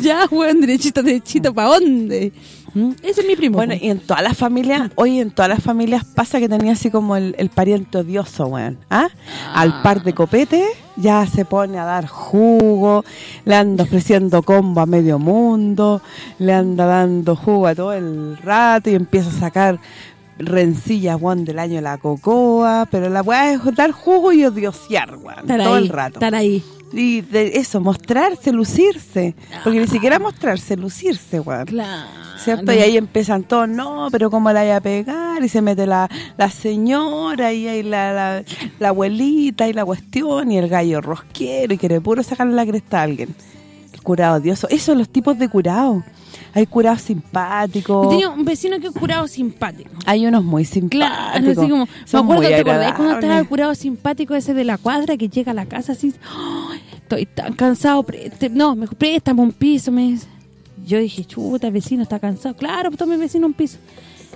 ya, weón, derechito, derechito, ¿para dónde? ¿Mm? Ese es mi primo. Bueno, y en todas las familias, hoy en todas las familias pasa que tenía así como el, el pariente odioso, weón. ¿Ah? Al par de copete ya se pone a dar jugo, le anda ofreciendo combo a medio mundo, le anda dando jugo a todo el rato y empieza a sacar rencillas, weón, del año de la cocoa, pero la weá es dar jugo y odiosear, weón, todo ahí, el rato. estar ahí. Y de eso, mostrarse, lucirse. Porque ni siquiera mostrarse, lucirse, weón. Claro. ¿Cierto? Y ahí empiezan todos, no, pero ¿cómo la voy a pegar? Y se mete la, la señora y ahí la, la, la abuelita y la cuestión y el gallo rosquero y quiere puro sacarle la cresta a alguien. El curado odioso. Eso son los tipos de curado. Hay curados Yo simpáticos. tenía un vecino que es curado simpático. Hay unos muy Claro, simpáticos. así como, me acuerdo, ¿te acordás cuando estaba el curado simpático ese de la cuadra que llega a la casa así, "Ay, estoy tan cansado, preste- no, me préstame un piso, me dice. Yo dije, chuta, el vecino está cansado. Claro, pues tome el vecino un piso.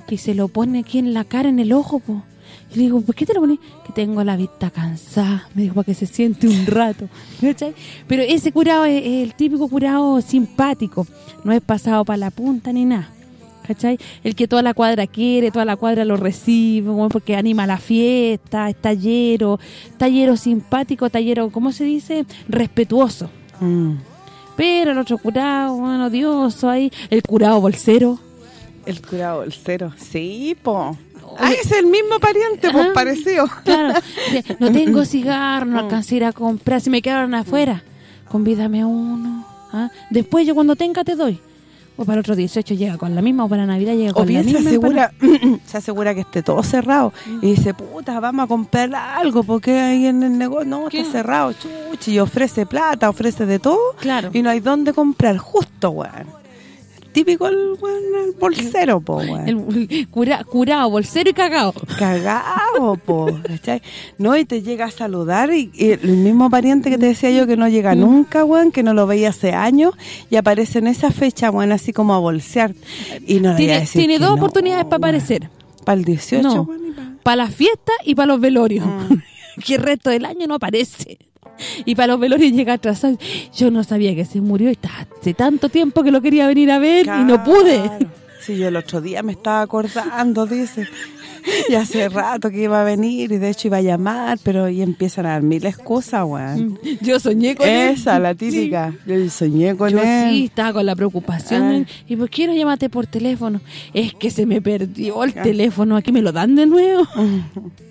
Y se lo pone aquí en la cara, en el ojo, po. Y le digo, ¿por qué te lo pones? Que tengo la vista cansada. Me dijo, para que se siente un rato. ¿Cachai? Pero ese curado es, es el típico curado simpático. No es pasado para la punta ni nada. ¿cachai? El que toda la cuadra quiere, toda la cuadra lo recibe, bueno, porque anima la fiesta, es tallero, tallero simpático, tallero, ¿cómo se dice? Respetuoso. Mm. Pero el otro curado, bueno, odioso ahí, el curado bolsero. El curado bolsero. Sí, po. Ah, es el mismo pariente, pues Ajá. parecido. Claro, no tengo cigarro, no alcancé a ir a comprar, si me quedaron afuera, convídame uno. ¿ah? Después yo cuando tenga te doy. O para el otro 18 llega con la misma, o para Navidad llega O con la bien se misma. asegura, se asegura que esté todo cerrado. Y dice, puta, vamos a comprar algo, porque ahí en el negocio, no, ¿Qué? está cerrado, chuchi, y ofrece plata, ofrece de todo. Claro. Y no hay dónde comprar, justo, weón. Típico el, el bolsero, po. El cura- curado, bolsero y cagado. Cagado, po, ¿cachai? No, y te llega a saludar y, y el mismo pariente que te decía yo que no llega nunca, weón, que no lo veía hace años y aparece en esa fecha, weón, así como a bolsear. Y no Tiene, decir tiene dos no, oportunidades para aparecer. Para el 18, No, weón, y pa- para las fiestas y para los velorios. Mm. que el resto del año no aparece. Y para los velorios llega atrasado. Yo no sabía que se murió está hace tanto tiempo que lo quería venir a ver y no pude. Sí, yo el otro día me estaba acordando, dice. Y hace rato que iba a venir y de hecho iba a llamar, pero y empiezan a dar mil excusas, weón. Yo soñé con él. Esa, la típica. Yo soñé con Yo él. sí, estaba con la preocupación. Ah. ¿Y por qué no llamaste por teléfono? Es que se me perdió el teléfono. Aquí me lo dan de nuevo.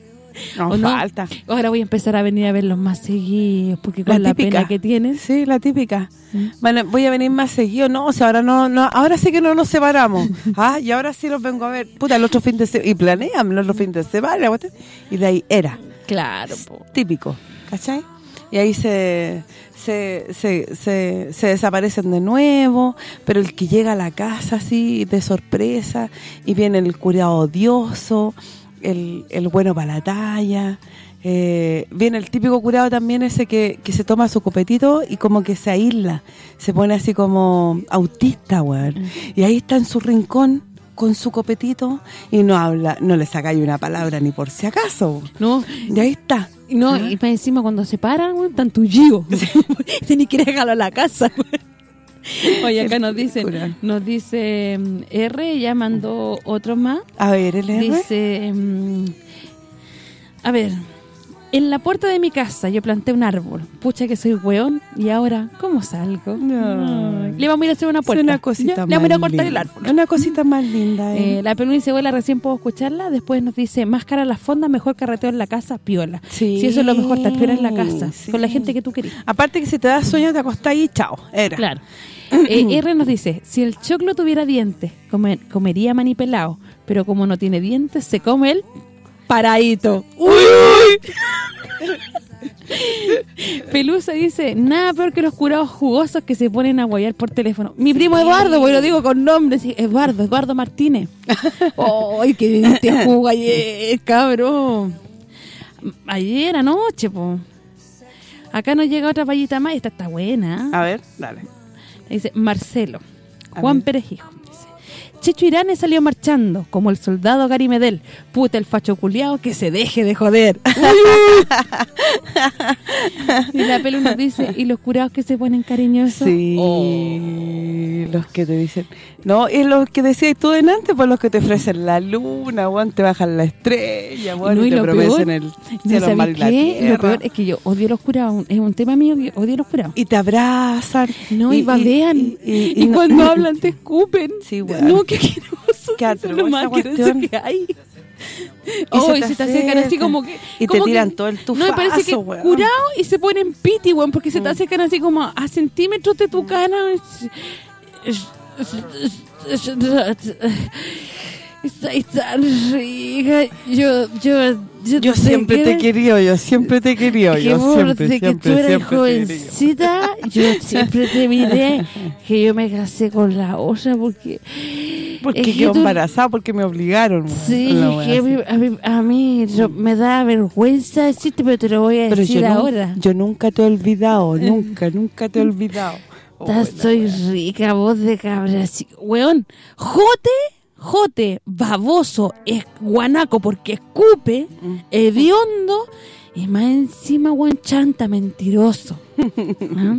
No, falta. Ahora voy a empezar a venir a verlos más seguidos. Porque con la, típica. pena que tienes. Sí, la típica. Mm. Bueno, voy a venir más seguido. No, o sea, ahora no, no, ahora sí que no nos separamos. ah, y ahora sí los vengo a ver. Puta, el otro fin de semana. Y planean el otro fin de semana. Y de ahí era. Claro, po. típico, ¿cachai? Y ahí se, se, se, se, se desaparecen de nuevo, pero el que llega a la casa así de sorpresa y viene el curado odioso, el, el bueno para la talla, eh, viene el típico curado también ese que, que se toma su copetito y como que se aísla, se pone así como autista, weón. Y ahí está en su rincón con su copetito y no habla, no le saca una palabra ni por si acaso. No, Y ahí está. no, y más encima cuando se paran, güey, están tullidos. Ni quiere dejarlo a la casa, güey. Oye, acá nos dicen, nos dice mm, R, ya mandó otro más. A ver, el R. Dice, mm, a ver, en la puerta de mi casa yo planté un árbol. Pucha que soy weón y ahora, ¿cómo salgo? No. Le vamos a ir a hacer una Es puerta. una cosita Ya, más Le vamos a ir a cortar el árbol. Una cosita más linda. Eh, Eh. la pelúa dice, abuela, recién puedo escucharla. Después nos dice, más cara las fondas, mejor carreteo en la casa, piola. Sí. Si eso es lo mejor, estar piola en la casa, Sí. con la gente que tú querías. Aparte que si te das sueño te acostás y chao. Era. Claro. Eh, R nos dice, si el choclo tuviera dientes, comer- comería manipelado, pero como no tiene dientes, se come el paradito. ¡Uy, Pelusa dice, nada peor que los curados jugosos que se ponen a guayar por teléfono. Mi primo Eduardo, porque lo digo con nombre, sí, Eduardo, Eduardo Martínez. ¡Ay, qué bien te jugo ayer, cabrón! Ayer anoche, po. Acá nos llega otra payita más, esta está buena. A ver, dale. Dice Marcelo, A Juan. Pérez Hijo. Checho Irane salió marchando, como el soldado Gary Medel. Puta el facho culiao que se deje de joder. y la pelu nos dice, ¿y los curados que se ponen cariñosos? Sí. Oh. Los que te dicen. No, es los que decías tú delante, pues los que te ofrecen la luna, weón, te bajan la estrella, No, y y te lo prometen el ¿Y cielo, la qué? Lo tierra. peor es que yo odio los curados. Es un tema mío que odio los curados. Y te abrazan. No, y, babean. Y, y- y no- cuando hablan te escupen. Sí, weón. No, qué asqueroso. Qué es lo atroz más que hay. Oh, y se se te te acercan así como que... Y te como que- tiran todo el No, me parece que tufazo, weón. curado y se ponen piti, weón, porque se te Mm. acercan así como a centímetros de tu cara. Está, está rica. Yo, yo, yo, Yo te siempre te he quiero- querido, yo siempre te he querido, que yo vos, siempre, desde que siempre, tú eras siempre te jovencita, yo siempre te miré que yo me casé con la otra porque... Porque es que quedó tú- embarazada porque me obligaron. Sí, que a mí, a mí, a mí yo- me da vergüenza decirte, pero te lo voy a Pero decir yo, ahora. yo nunca te he olvidado, nunca, nunca te he olvidado. Wea. rica, voz de cabra. Weón, jote, jote, baboso, es guanaco porque escupe, Mm. hediondo, y más encima, weón, chanta, mentiroso. ¿Ah?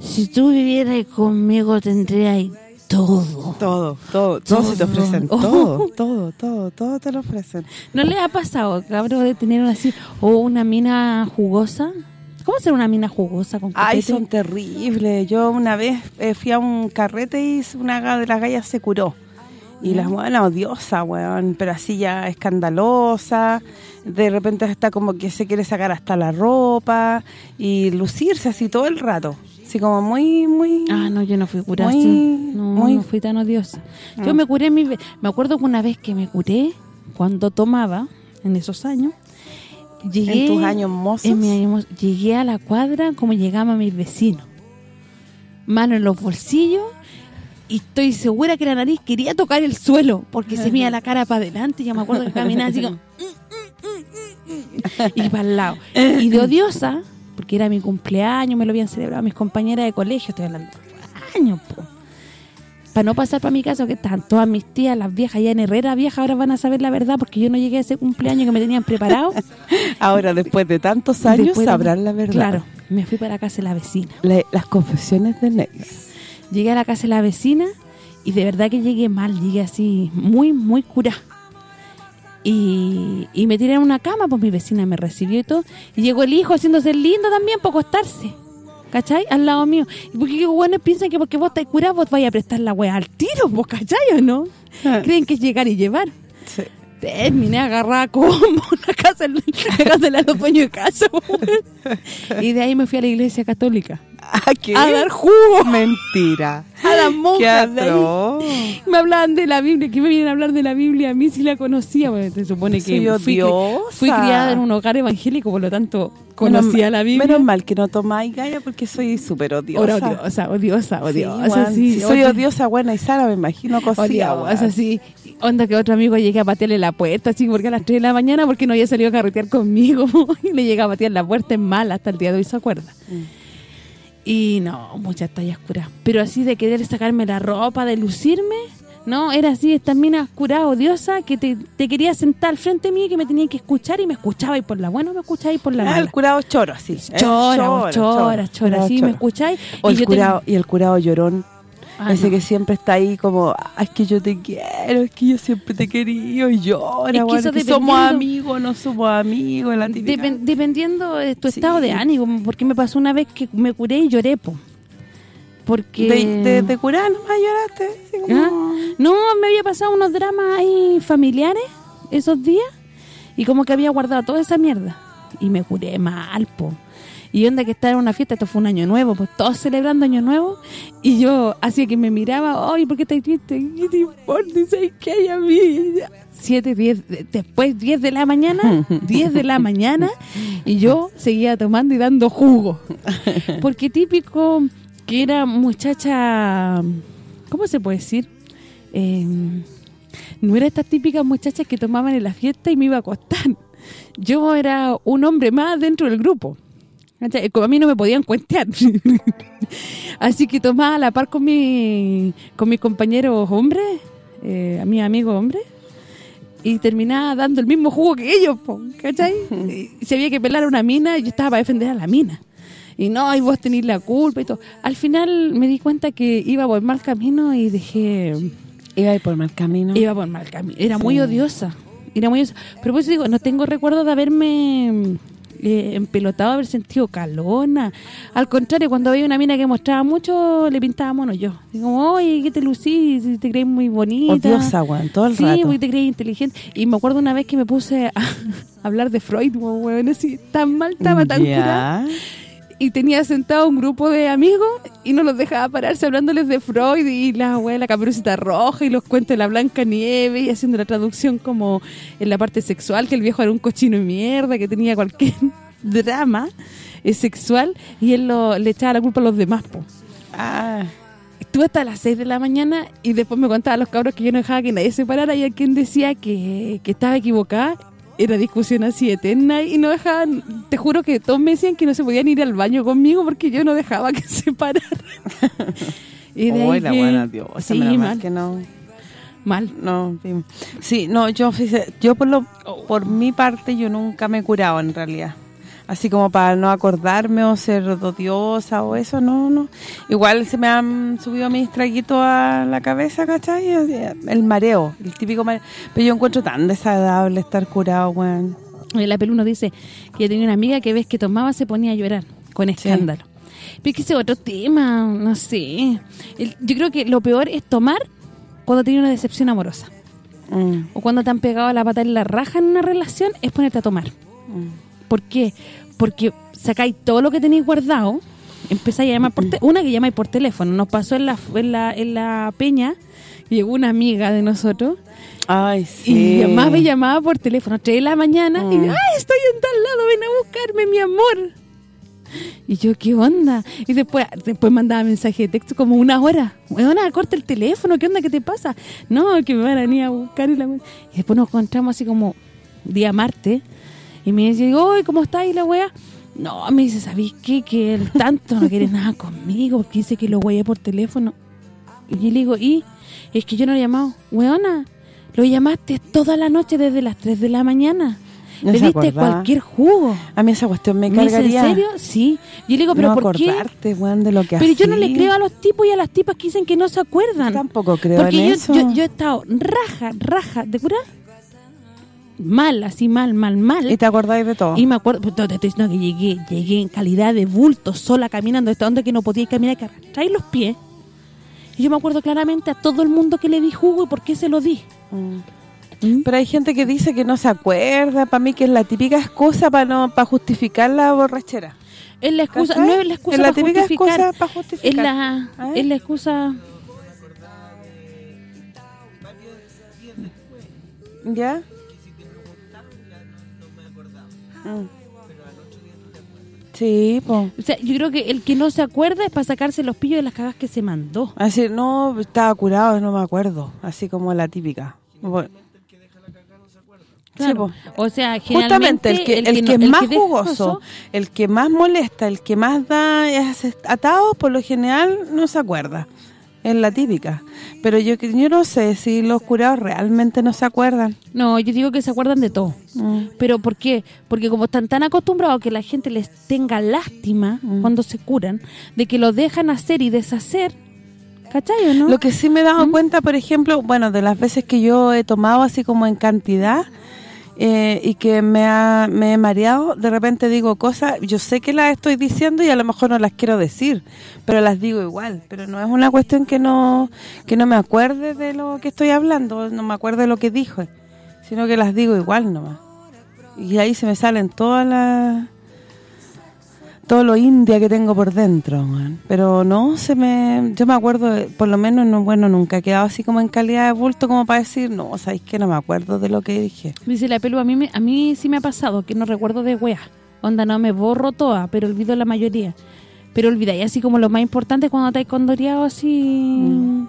Si tú vivieras conmigo, tendrías todo. Todo, todo, todo se te ofrecen, Oh. todo, todo, todo, todo te lo ofrecen. ¿No le ha pasado, cabrón, de tener así, o una mina jugosa? ¿Cómo ser una mina jugosa con Ay, copete? son terribles. Yo una vez eh, fui a un carrete y una de las gallas se curó. Y la buena odiosa, weón, pero así ya escandalosa. De repente está como que se quiere sacar hasta la ropa y lucirse así todo el rato. Así como muy, muy... Ah, no, yo no fui curada Muy-. No, muy- no fui tan odiosa. Yo Ah. me curé, mi, me acuerdo que una vez que me curé, cuando tomaba, en esos años, llegué... en tus años mozos. en mis años mozos, llegué a la cuadra como llegaban mis vecinos. Mano en los bolsillos y estoy segura que la nariz quería tocar el suelo porque se me iba la cara para adelante. Yo me acuerdo que caminaba así como... y para el lado. Y de odiosa, porque era mi cumpleaños, me lo habían celebrado mis compañeras de colegio, estoy hablando de años, po. Para no pasar para mi casa, que están todas mis tías, las viejas, ya en Herrera vieja, ahora van a saber la verdad, porque yo no llegué a ese cumpleaños que me tenían preparado. Ahora, después de tantos años, Después de- sabrán la verdad. Claro, me fui para la casa de la vecina. La- las confesiones de Negra. Llegué a la casa de la vecina y de verdad que llegué mal, llegué así muy, muy curada. Y, y me tiré en una cama, pues mi vecina me recibió y todo. Y llegó el hijo haciéndose lindo también para acostarse. ¿Cachai? Al lado mío. Porque los buenos piensan que porque vos estáis curado vos vais a prestar la wea al tiro, vos, ¿cachai o no? Creen que es llegar y llevar. Sí. Terminé agarrada como la casa, la casa de los dueños de casa. y de ahí me fui a la iglesia católica. Ah, ¿qué? A dar jugo Mentira. a las ¡Qué monjas de ahí. Me hablaban de la Biblia, que me vienen a hablar de la Biblia, a mí sí la conocía, porque se supone que Soy fui, fui criada en un hogar evangélico, por lo tanto conocía Menos- la Biblia. Menos mal que no tomáis galla porque soy súper odiosa. Odiosa, odiosa, Sí, odiosa, sí. Si soy odiosa, buena y sana, me imagino cosía, weón. sí. Onda que otro amigo llegue a patearle la puerta, así, porque a las 3 de la mañana, porque no había salido a carretear conmigo, y le llega a patear la puerta, es mal, hasta el día de hoy se acuerda. Mm. Y no, muchas tallas curas. Pero así de querer sacarme la ropa, de lucirme, no, era así, esta mina curada, odiosa, que te, te quería sentar al frente mío y que me tenía que escuchar y me escuchaba y por la buena me escuchaba y por la Ah, mala. el curado choro, así. ¿eh? Chora, chora, chora, sí, me escucháis. Y el curado, y el curado llorón. Ah, ese no. que siempre está ahí como, "Ah, es que yo te quiero, es que yo siempre te he querido y llora, Es que weón, eso es que somos amigos, no somos amigos, la. Depen- dependiendo de tu Sí. estado de ánimo, porque me pasó una vez que me curé y lloré, po. Porque... de curar nomás lloraste. así como- Ah, No, me había pasado unos dramas ahí familiares esos días y como que había guardado toda esa mierda. Y me curé mal, po. Y onda que estaba en una fiesta, esto fue un año nuevo, pues todos celebrando año nuevo. Y yo hacía que me miraba, ay, ¿por qué estás triste? ¿Qué te importa? ¿Sabes qué hay a mí? Siete, diez, de- después 10 de la mañana, 10 de la mañana, y yo seguía tomando y dando jugo. Porque típico que era muchacha, ¿cómo se puede decir? Eh, no era estas típicas muchachas que tomaban en la fiesta y me iba a acostar. Yo era un hombre más dentro del grupo. A mí no me podían cuentear. Así que tomaba a la par con, mi, con mis compañeros hombres, eh, a mis amigos hombres, y terminaba dando el mismo jugo que ellos, po, ¿cachai? Y si había que pelar a una mina, yo estaba para defender a la mina. Y no, y vos tenés la culpa y todo. Al final me di cuenta que iba por mal camino y dejé... Iba por mal camino. Iba por mal camino. Era Sí. muy odiosa. Era muy odiosa. Pero por eso digo, no tengo recuerdo de haberme eh, empelotado haber sentido calona. Al contrario, cuando veía una mina que mostraba mucho, le pintaba mono yo. Digo, oye, ¿qué te lucís? Te crees muy bonita. Odiosa, weón, todo el sí, rato. porque te crees inteligente. Y me acuerdo una vez que me puse a hablar de Freud, weón, así, tan mal, estaba tan curada. Y tenía sentado un grupo de amigos y no los dejaba pararse hablándoles de Freud y la weá, la caperucita roja y los cuentos de la Blanca Nieve y haciendo la traducción como en la parte sexual, que el viejo era un cochino de mierda, que tenía cualquier drama eh, sexual y él lo, le echaba la culpa a los demás, po. Ah, Estuve hasta las 6 de la mañana y después me contaba a los cabros que yo no dejaba que nadie se parara y a quien decía que, que estaba equivocada. Era discusión así eterna y no dejaban, te juro que todos me decían que no se podían ir al baño conmigo porque yo no dejaba que se pararan. y de ahí Uy, la que- buena diosa, Sí, mal mal, que no... mal. No, sí. no, yo yo por lo por mi parte yo nunca me he curado en realidad. Así como para no acordarme o ser odiosa o eso, no, no. Igual se me han subido mis traguitos a la cabeza, ¿cachai? El mareo, el típico mareo. Pero yo encuentro tan desagradable estar curado, weón. La Pelu dice que ella tenía una amiga que ves que tomaba se ponía a llorar con escándalo. Pero es que ese es otro tema, no sé. El- yo creo que lo peor es tomar cuando tiene una decepción amorosa. Mm, o cuando te han pegado la pata en la raja en una relación, es ponerte a tomar. mm. ¿Por qué? Porque sacáis todo lo que tenéis guardado, empezáis a llamar por te- una que llamáis por teléfono. Nos pasó en la en la, en la peña, llegó una amiga de nosotros Ay, sí. y llamaba y llamaba por teléfono a 3 de la mañana y Mm. ¡ay, estoy en tal lado, ven a buscarme, mi amor! Y yo, ¿qué onda? Y después después mandaba mensaje de texto como una hora. Bueno, corta el teléfono, ¿qué onda? ¿Qué te pasa? No, que me van a venir a buscar. Y, la... y después nos encontramos así como día martes. Y me dice, oye, ¿cómo estás? Y la wea, no, me dice, ¿sabéis qué? Que el tanto no quiere nada conmigo porque dice que lo hueye por teléfono. Y yo le digo, ¿y? Es que yo no lo he llamado. Weona, lo llamaste toda la noche desde las 3 de la mañana. No Le diste acordaba. cualquier jugo. A mí esa cuestión me Me dice, cargaría. ¿en serio? Sí. Yo le digo, ¿pero no por qué? acordarte, weón, de lo que Pero yo no le creo a los tipos y a las tipas que dicen que no se acuerdan. Tampoco creo Porque en yo, eso. yo, yo he estado raja, raja, ¿de cura? Mal, así mal, mal, mal. ¿Y te acordáis de todo? Y me acuerdo, pues, te estoy diciendo que llegué, llegué en calidad de bulto, sola, caminando, hasta donde que no podía caminar, que arrastrar los pies. Y yo me acuerdo claramente a todo el mundo que le di jugo y por qué se lo di. Mm. ¿Mm? Pero hay gente que dice que no se acuerda, para mí que es la típica excusa para no para justificar la borrachera. Es la excusa, ¿Cachai? no es la excusa Es la para típica justificar. excusa para justificar. Es la, ¿Ah? es la excusa... ¿Ya? Mm. Sí, pues. O sea, yo creo que el que no se acuerda es para sacarse los pillos de las cagas que se mandó. Así, no, estaba curado, no me acuerdo. Así como la típica. Claro. Sí, o sea, Justamente el que, el que, no- es el más que jugoso, el que más molesta, el que más da es atado, por lo general no se acuerda. Es la típica. Pero yo yo no sé si los curados realmente no se acuerdan. No, yo digo que se acuerdan de todo. Mm. ¿Pero por qué? Porque como están tan acostumbrados a que la gente les tenga lástima Mm. cuando se curan, de que lo dejan hacer y deshacer, ¿cachai o no? Lo que sí me he dado ¿Mm? cuenta, por ejemplo, bueno, de las veces que yo he tomado así como en cantidad eh, y que me, ha, me he mareado, de repente digo cosas, yo sé que las estoy diciendo y a lo mejor no las quiero decir, pero las digo igual, pero no es una cuestión que no que no me acuerde de lo que estoy hablando, no me acuerde de lo que dije, sino que las digo igual nomás. Y ahí se me salen todas las todo lo india que tengo por dentro, man. pero no se me yo me acuerdo, de- por lo menos no bueno, nunca he quedado así como en calidad de bulto como para decir, no, sabéis que no me acuerdo de lo que dije. Dice la pelu, a mí, me- a mí sí me ha pasado que no recuerdo de weas. Onda, no me borro toda, pero olvido la mayoría. Pero olvidáis así como lo más importante cuando estáis condoreado así... Mm.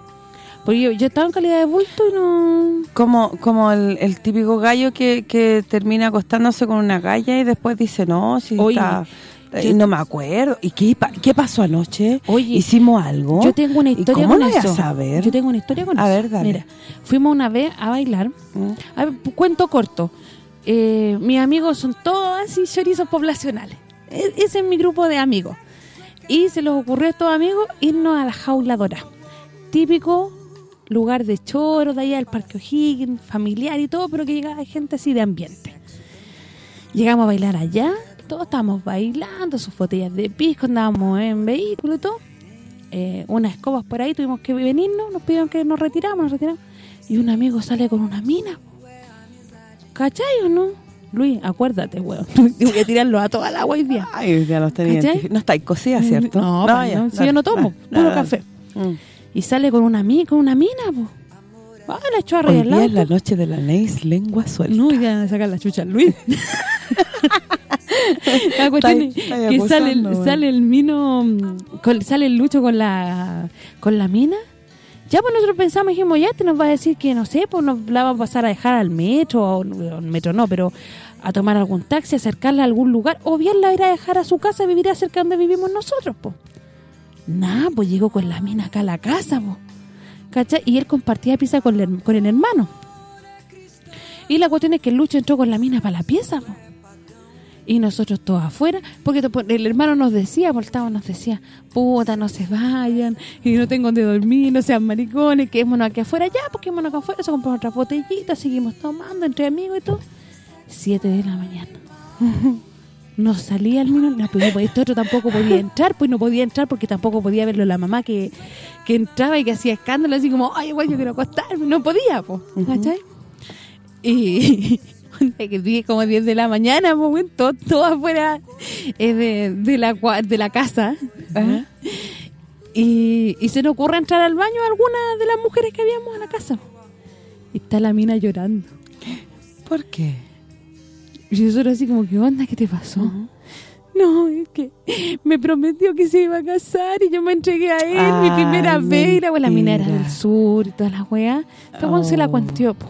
Porque yo, yo estaba en calidad de bulto y no... Como como el, el típico gallo que, que termina acostándose con una galla y después dice, no, si Oye, está... yo- no me acuerdo. ¿Y qué, qué pasó anoche? Oye, ¿Hicimos algo? Yo tengo una ¿Y historia cómo con no voy a eso. saber? Yo tengo una historia con A eso. ver, dale. Mira, fuimos una vez a bailar. Mm. A ver, cuento corto. Eh, mis amigos son todos así chorizos poblacionales. E- ese es mi grupo de amigos. Y se les ocurrió a estos amigos irnos a la jaula dorada. Típico lugar de choro de allá del Parque O'Higgins, familiar y todo, pero que llegaba gente así de ambiente. Llegamos a bailar allá, Todos estábamos bailando, sus botellas de pisco, andábamos en vehículo y todo. Eh, unas escobas por ahí, tuvimos que venirnos, nos pidieron que nos retiramos, nos retiramos. Y un amigo sale con una mina. ¿Cachai o no? Luis, acuérdate, weón. Voy a tirarlo a toda la agua hoy día. Ay, ya los tenía. No estáis cocidas, ¿cierto? No, pa, ya, no, si yo no tomo, puro café. Mm. Y sale con una, con una mina, po. Ah, la echó a Hoy día es la noche de la Neis lengua suelta. No, ya van a sacar la chucha Luis. la cuestión es Está ahí que sale, sale el mino, con- sale el lucho con la con la mina. Ya pues nosotros pensamos, dijimos, ya te nos va a decir que, no sé, pues nos la va a pasar a dejar al metro, o al metro no, pero a tomar algún taxi, acercarla a algún lugar, o bien la irá a dejar a su casa, vivirá cerca donde vivimos nosotros, pues. Nada, pues llegó con la mina acá a la casa, pues. ¿Cachai? Y él compartía pieza con el, con el hermano. Y la cuestión es que Lucho entró con la mina para la pieza. Y nosotros todos afuera, porque el hermano nos decía, Voltavo nos decía, puta, no se vayan, y no tengo donde dormir, no sean maricones, quedémonos aquí afuera, ya, pues quedémonos acá afuera, se compró otra botellita, seguimos tomando entre amigos y todo. Siete de la mañana. No salía el niño, no, pues, este otro tampoco podía entrar, pues no podía entrar porque tampoco podía verlo la mamá que, que entraba y que hacía escándalo, así como, ay, igual yo quiero acostarme, no podía, pues, ¿cachai? Y onda que dije como 10 de la mañana, pues, todo, todo afuera eh, de, de, la, de la casa. Ajá. Y, y se nos ocurre entrar al baño a alguna de las mujeres que habíamos en la casa. Y está la mina llorando. ¿Por qué? Y nosotros así como, ¿qué onda? ¿Qué te pasó? No, es que me prometió que se iba a casar y yo me entregué a él, mi primera vez. Y la, pues, la mina era mentira. del sur y toda la weá. Entonces se la Oh. cuenteó, po,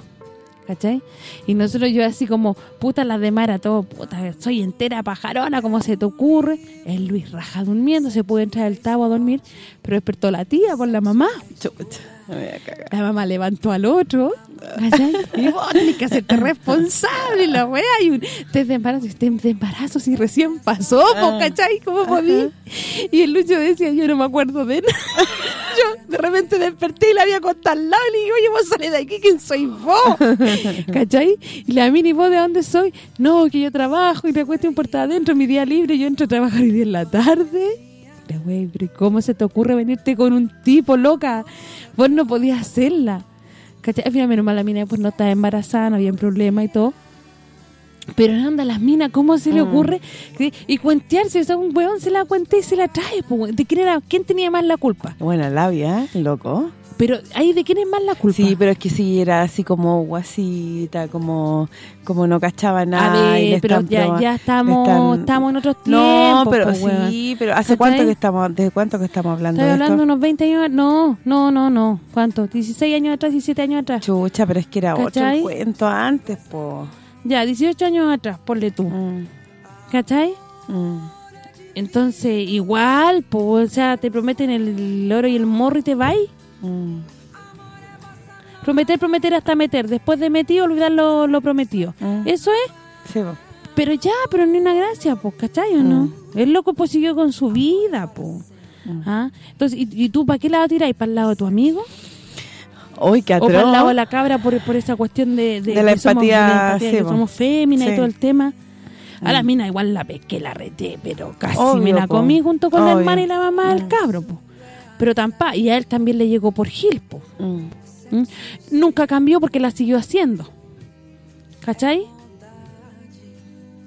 ¿cachai? Y nosotros yo así como, puta la de Mara, todo, puta, soy entera pajarona, ¿cómo se te ocurre? El Luis raja durmiendo, se puede entrar el tabo a dormir, pero despertó la tía por la mamá. Chucha, me voy a cagar. La mamá levantó al otro, ¿cachai? Y vos tenés que hacerte responsable, la weá. Y un test de embarazo, y test de embarazo si recién pasó, Ah. ¿cachai? ¿Cómo podí? Y el Lucho decía, yo no me acuerdo de nada. Yo de repente desperté y la había acostado al lado y le digo, oye, vos salés de aquí, ¿quién soy vos? ¿Cachai? Y la mini, ¿vos de dónde soy? No, que yo trabajo y la cuestión por estar adentro, mi día libre, yo entro a trabajar hoy día en la tarde. La güey, pero ¿y ¿cómo se te ocurre venirte con un tipo, loca? Vos no podías hacerla. ¿Cachai? Al final, menos mal, la mina pues no estaba embarazada, no había problema y todo. Pero anda, las minas, ¿cómo se le Mm. ocurre? que- Y cuentearse, o sea, un weón se la cuentea y se la trae. ¿De quién, era, quién tenía más la culpa? Buena labia, ¿eh? loco. Pero ahí, ¿de quién es más la culpa? Sí, pero es que sí, era así como guasita, como como no cachaba nada. A y ver, pero ya, ya estamos, están- estamos en otros tiempos. No, pero po, weón. sí, pero ¿hace ¿Cachai? cuánto que estamos, desde cuánto que estamos hablando Estoy de hablando esto? unos 20 años, no, no, no, no. ¿Cuánto? 16 años atrás, 17 años atrás. Chucha, pero es que era otro ¿Cachai? el cuento antes, po. Ya, 18 años atrás, ponle tú. Mm, ¿Cachai? mm. Entonces, igual, pues, o sea, te prometen el oro y el morro y te vais. Mm. Prometer, prometer hasta meter. Después de metido, olvidar lo, lo prometido. Mm. Eso es, Sí, po. pero ya, pero ni una gracia, pues, ¿cachai o no? El loco pues siguió con su vida, pues. Mm. ¿Ah? Entonces, ¿y, y tú para qué lado tiráis? ¿Para el lado de tu amigo? ¿O para el lado de la cabra por, por esa cuestión de, De la que somos- empatía, de la empatía, sí, que somos féminas Sí. y todo el tema? A la Mm. mina igual la pesqué, la reté, pero casi Obvio, me la po. comí junto con la Obvio. hermana y la mamá del Mm. cabro, po. Pero tampa, y a él también le llegó por Gil, po. Mm. ¿Mm? Nunca cambió porque la siguió haciendo. ¿Cachai?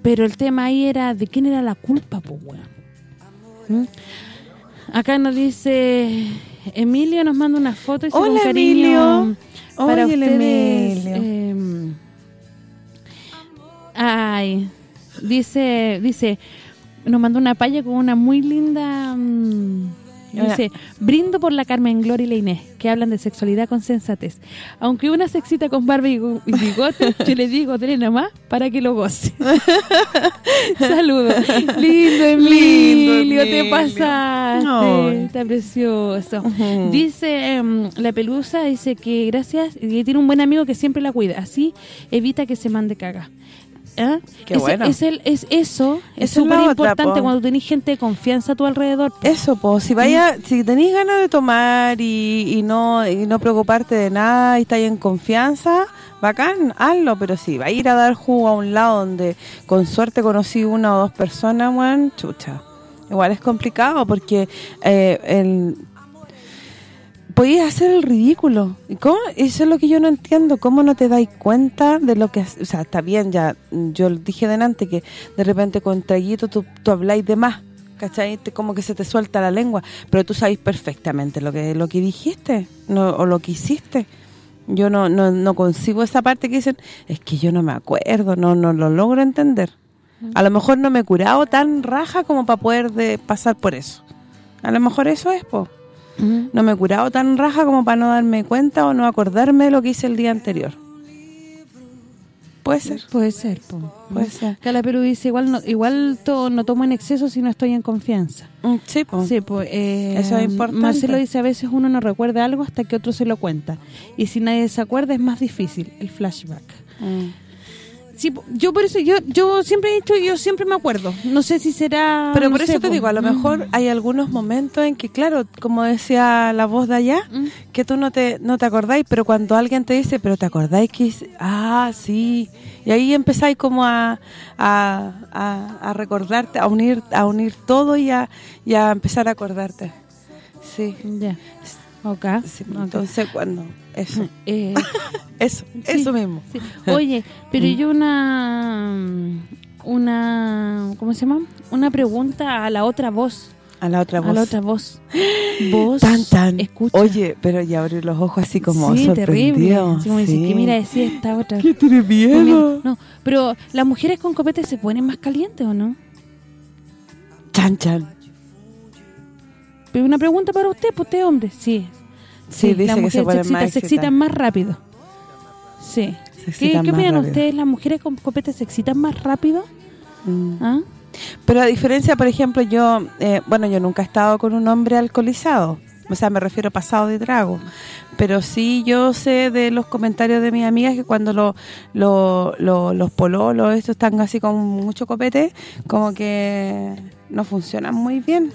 Pero el tema ahí era de quién era la culpa, pues, weón. ¿Mm? Acá nos dice Emilio, nos manda una foto y Hola, cariño Emilio. para Oye, ustedes. Emilio. eh, ay, dice, dice, nos mandó una palla con una muy linda... mm, Dice, brindo por la Carmen Gloria y la Inés, que hablan de sexualidad con sensatez. Aunque una se excita con barba y bigote, yo le digo, dele nomás para que lo goce. Saludos. Lindo, Emilio, te Emilio. pasaste. Ay. Está precioso. Dice, em, la pelusa dice que gracias, y tiene un buen amigo que siempre la cuida. Así evita que se mande caga. ¿Ah? Qué es, bueno. es, el, es eso, es súper importante po. cuando tenés gente de confianza a tu alrededor. po. Eso, pues, si vaya, si tenéis ganas de tomar y, y no y no preocuparte de nada y estáis en confianza, bacán, hazlo, pero si va a ir a dar jugo a un lado donde con suerte conocí una o dos personas, weón, chucha. Igual es complicado porque eh, el podías hacer el ridículo. ¿Y cómo? Eso es lo que yo no entiendo. ¿Cómo no te dais cuenta de lo que... O sea, está bien, ya yo dije delante que de repente con traguito tú, tú habláis de más. ¿Cachai? Te- como que se te suelta la lengua. Pero tú sabes perfectamente lo que lo que dijiste no, o lo que hiciste. Yo no, no, no concibo esa parte que dicen, es que yo no me acuerdo, no no lo logro entender. A lo mejor no me he curado tan raja como para poder de pasar por eso. A lo mejor eso es, po No me he curado tan raja como para no darme cuenta o no acordarme de lo que hice el día anterior. Puede ser, Puede ser, po. puede ser. Cala Perú dice, igual no, igual to- no tomo en exceso si no estoy en confianza. Mm, Sí, po. Sí, pues eh, Eso es importante. Marcelo dice, a veces uno no recuerda algo hasta que otro se lo cuenta. Y si nadie se acuerda es más difícil, el flashback. Mm. Sí, yo por eso, yo yo siempre he dicho, yo siempre me acuerdo. No sé si será... Pero no por eso sé, te po. digo, a lo Mm. mejor hay algunos momentos en que, claro, como decía la voz de allá, Mm. que tú no te no te acordáis, pero cuando alguien te dice, pero te acordáis que ah, sí, y ahí empezáis como a, a, a, a recordarte, a unir a unir todo y a, y a empezar a acordarte. Sí, Ya. Sí, ok. entonces cuando eso, Eh, eso, Sí. eso mismo. sí. Oye, pero Mm. yo una... Una... ¿Cómo se llama? Una pregunta a la otra voz. A la otra voz. A la otra voz. Vos Tan, tan. escucha. Oye, pero ya abrir los ojos así como sí, terrible. Así como Sí. que mira, decía esta otra. ¿Qué tiene miedo? No, pero las mujeres con copete se ponen más calientes, ¿o no? Chan, chan. Pero una pregunta para usted, pues usted hombre, sí. Sí, dice las mujeres se excitan, más se excitan más rápido. Sí. Se ¿Qué, opinan ustedes? ¿Las mujeres con copete se excitan más rápido? Mm. ¿Ah? Pero a diferencia, por ejemplo, yo, eh, bueno, yo nunca he estado con un hombre alcoholizado. O sea, me refiero pasado de trago. Pero sí yo sé de los comentarios de mis amigas que cuando lo, lo- lo- los pololos, estos están así con mucho copete, como que no funcionan muy bien.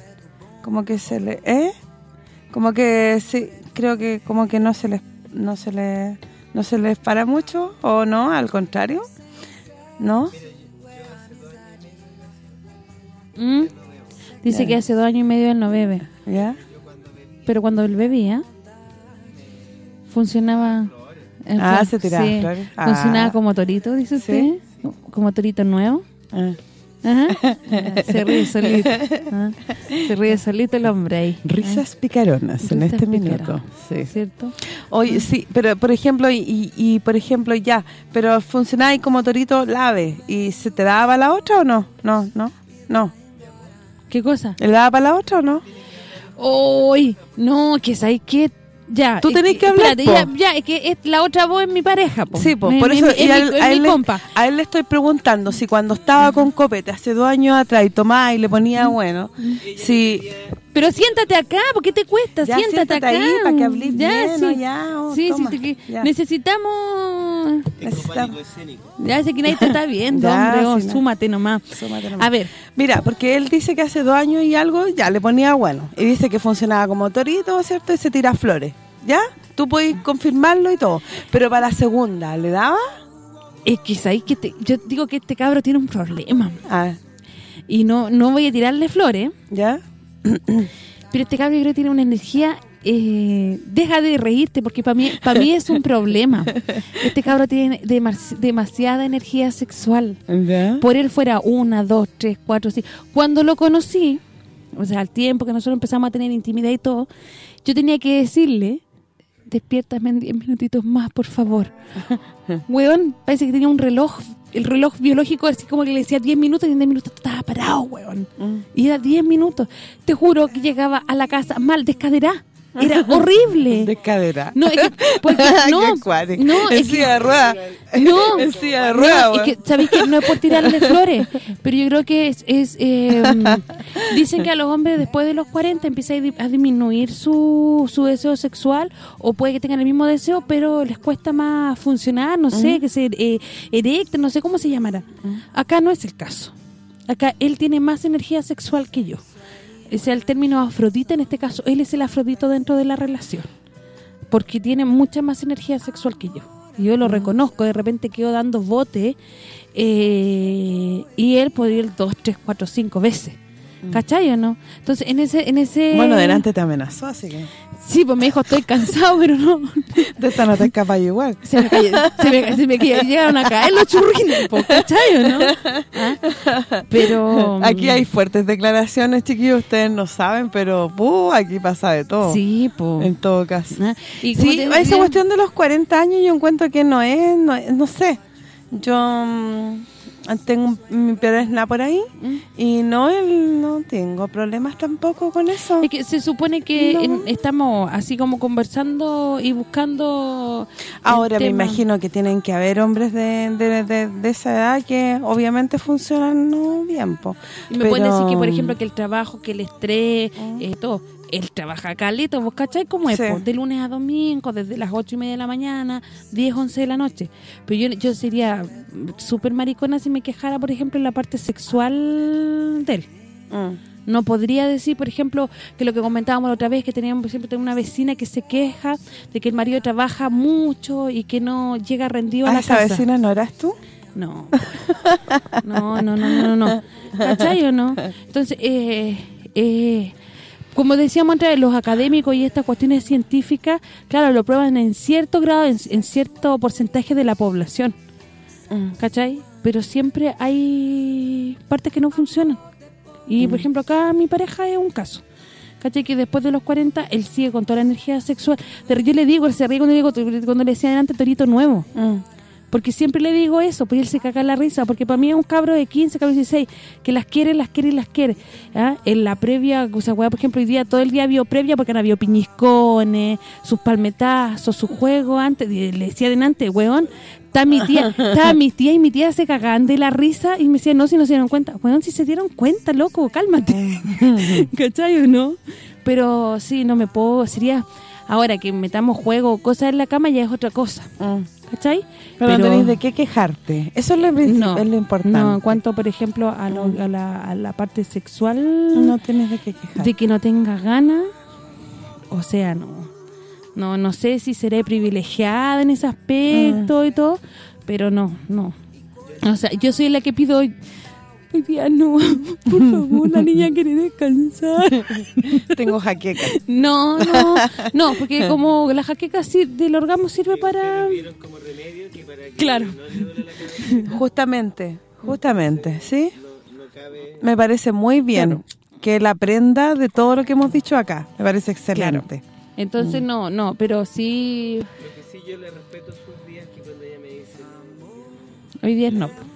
Como que se le... ¿Eh? Como que sí, creo que como que no se les no se les no se les para mucho o no, al contrario. ¿No? ¿Mm? Dice que hace dos años y medio él no bebe. ¿Ya? Pero cuando él bebía, funcionaba... en Ah, se tiraba sí. Funcionaba Ah. como torito, dice Sí. usted. Como torito nuevo. Ah. Ajá. Se ríe solito. Ajá. Se ríe solito el hombre ahí. Risas picaronas en Risas este picaronas. minuto. Sí. ¿Cierto? Oye, sí, pero por ejemplo, y, y, por ejemplo ya, pero funcionaba ahí como torito lave, ¿y se te daba para la otra o no? No, no, no. ¿Qué cosa? ¿Le daba para la otra o no? Uy, no, que sabes que ya. Tú tenés que hablar, espérate, ya, ya, es que es, la otra voz es mi pareja, po. Sí, por eso y es a mi- él, a mi él le, compa. a él le estoy preguntando si cuando estaba con copete hace dos años atrás y tomaba y le ponía bueno, si Pero siéntate acá, ¿por qué te cuesta? Ya, siéntate, siéntate acá. ahí pa' que hables ya, bien, sí. Ya, oh, sí, toma, sí, te- ya. necesitamos... necesitamos Ya sé que nadie te está viendo, hombre, oh, sí, no. súmate nomás. Súmate nomás. A ver, Mira, porque él dice que hace dos años y algo ya le ponía bueno. Y dice que funcionaba como torito, ¿cierto? Y se tira flores. ¿Ya? Tú puedes confirmarlo y todo. Pero para la segunda, ¿le daba? es que sabes que te- yo digo que este cabro tiene un problema. Ah, Y no no voy a tirarle flores, ¿ya? pero este cabro yo creo que tiene una energía... eh, deja de reírte porque para mí para mí es un problema. Este cabro tiene demas- demasiada energía sexual. ¿Ya? por él fuera una, dos, tres, cuatro, cinco. Cuando lo conocí, o sea, al tiempo que nosotros empezamos a tener intimidad y todo, yo tenía que decirle, despiértame en diez minutitos más, por favor. weón, parece que tenía un reloj, el reloj biológico, así como que le decía 10 minutos y en 10 minutos estaba parado, weón. Mm. Y era 10 minutos. Te juro que llegaba a la casa mal descaderá. Era horrible. De cadera. No, es que, porque, no, no, en es que- silla de rueda. No, en silla de no, es que, ¿sabéis que No es por tirarle flores, pero yo creo que es... es, eh, dicen que a los hombres después de los 40 empieza a disminuir su, su deseo sexual o puede que tengan el mismo deseo, pero les cuesta más funcionar, no sé, que se eh, erecten, no sé cómo se llamará. Acá no es el caso. Acá él tiene más energía sexual que yo. Sea, el término afrodita en este caso, él es el afrodito dentro de la relación porque tiene mucha más energía sexual que yo. Y yo lo reconozco, de repente quedo dando bote eh, y él puede ir dos, tres, cuatro, cinco veces. ¿Cachai o no? Entonces, en ese... en ese Bueno, delante te amenazó, así que Sí, pues me dijo, estoy cansado, pero no... de esta no te escapas igual. Se me, cayó- se me, se me cayó- llegaron a caer los churrines, pues, ¿cachai o no? ¿Ah? Pero... Aquí hay fuertes declaraciones, chiquillos, ustedes no saben, pero uh, aquí pasa de todo. Sí, pues... En todo caso. Y como Sí, esa cuestión de los 40 años yo encuentro que no es, no, no sé. Yo mm, tengo mi peor snap por ahí ¿Mm? y no el- no tengo problemas tampoco con eso. Es que se supone que No. en- estamos así como conversando y buscando... Ahora me tema. imagino que tienen que haber hombres de, de, de- de esa edad que obviamente funcionan no bien, po. Y me pueden Pero- decir que, por ejemplo, que el trabajo, que el estrés, eh, todo. Él trabaja calito, ¿vos cachai cómo es? Sí. De lunes a domingo, desde las ocho y media de la mañana, 10, 11 de la noche. Pero yo, yo sería súper maricona si me quejara, por ejemplo, en la parte sexual de él. Mm. No podría decir, por ejemplo, que lo que comentábamos la otra vez, que teníamos, tengo una vecina que se queja de que el marido trabaja mucho y que no llega rendido a Ah, la esa casa. vecina no eras tú? No. No, no, no, no, no. ¿Cachai o no? Entonces, eh, eh, como decíamos antes, los académicos y estas cuestiones científicas, claro, lo prueban en cierto grado, en, en cierto porcentaje de la población. ¿Cachai? Pero siempre hay partes que no funcionan. Y, por ejemplo, acá mi pareja es un caso. ¿Cachai? Que después de los 40, él sigue con toda la energía sexual. Pero yo le digo, él se ríe cuando, digo, cuando le decía adelante torito nuevo. Mm. Porque siempre le digo eso, pues él se caga la risa, porque para mí es un cabro de 15, cabro de 16, que las quiere, las quiere y las quiere. ¿ah? En la previa, o sea, por ejemplo, hoy día, todo el día vio previa porque han habido piñiscones, sus palmetazos, sus juegos antes, le decía delante, weón, está mi tía, está mi tía y mi tía se cagaban de la risa y me decían, no, si no se dieron cuenta. Weón, si se dieron cuenta, loco, cálmate. ¿Cachai o no? Pero sí, no me puedo, sería... Ahora que metamos juego o cosas en la cama ya es otra cosa. Mm. ¿Cachai? Pero, no tenés de qué quejarte. Eso es lo, princip- no, es lo importante. No, en cuanto, por ejemplo, a, lo- a la, a la parte sexual, No tenés de qué quejarte. de que no tenga ganas, o sea, no. No no sé si seré privilegiada en ese aspecto y todo, pero no, no. O sea, yo soy la que pido hoy, día no, por favor, la niña quiere descansar. Tengo jaqueca. No, no, no, porque como la jaqueca del orgasmo sirve para... Claro. Justamente, justamente, ¿sí? Me parece muy bien que él aprenda de todo lo que hemos dicho acá. Me parece excelente. Entonces, no, no, pero sí... Sí, yo le respeto sus días que cuando ella me dice Hoy día no.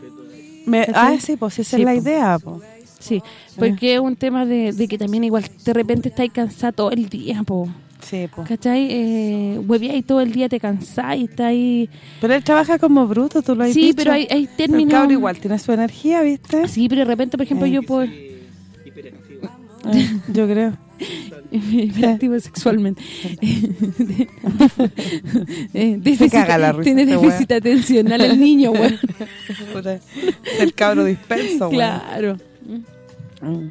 Me- ah, sí, pues esa Sí, es la po. idea. po. Sí, porque es un tema de, de que también igual de repente estáis cansado todo el día, po. Sí, po. ¿Cachai? Eh, hueveáis todo el día, te cansáis, estáis... Pero él trabaja como bruto, tú lo has Sí, dicho. pero hay, hay El términos... cabro igual tiene su energía, ¿viste? Sí, pero de repente, por ejemplo, Eh. yo por... hiperactivo. Eh, yo creo. hiperactivo sexualmente. Eh, Se déficit- caga la risa Tiene este déficit atencional el niño, güey. El cabro disperso, güey. claro. Mm.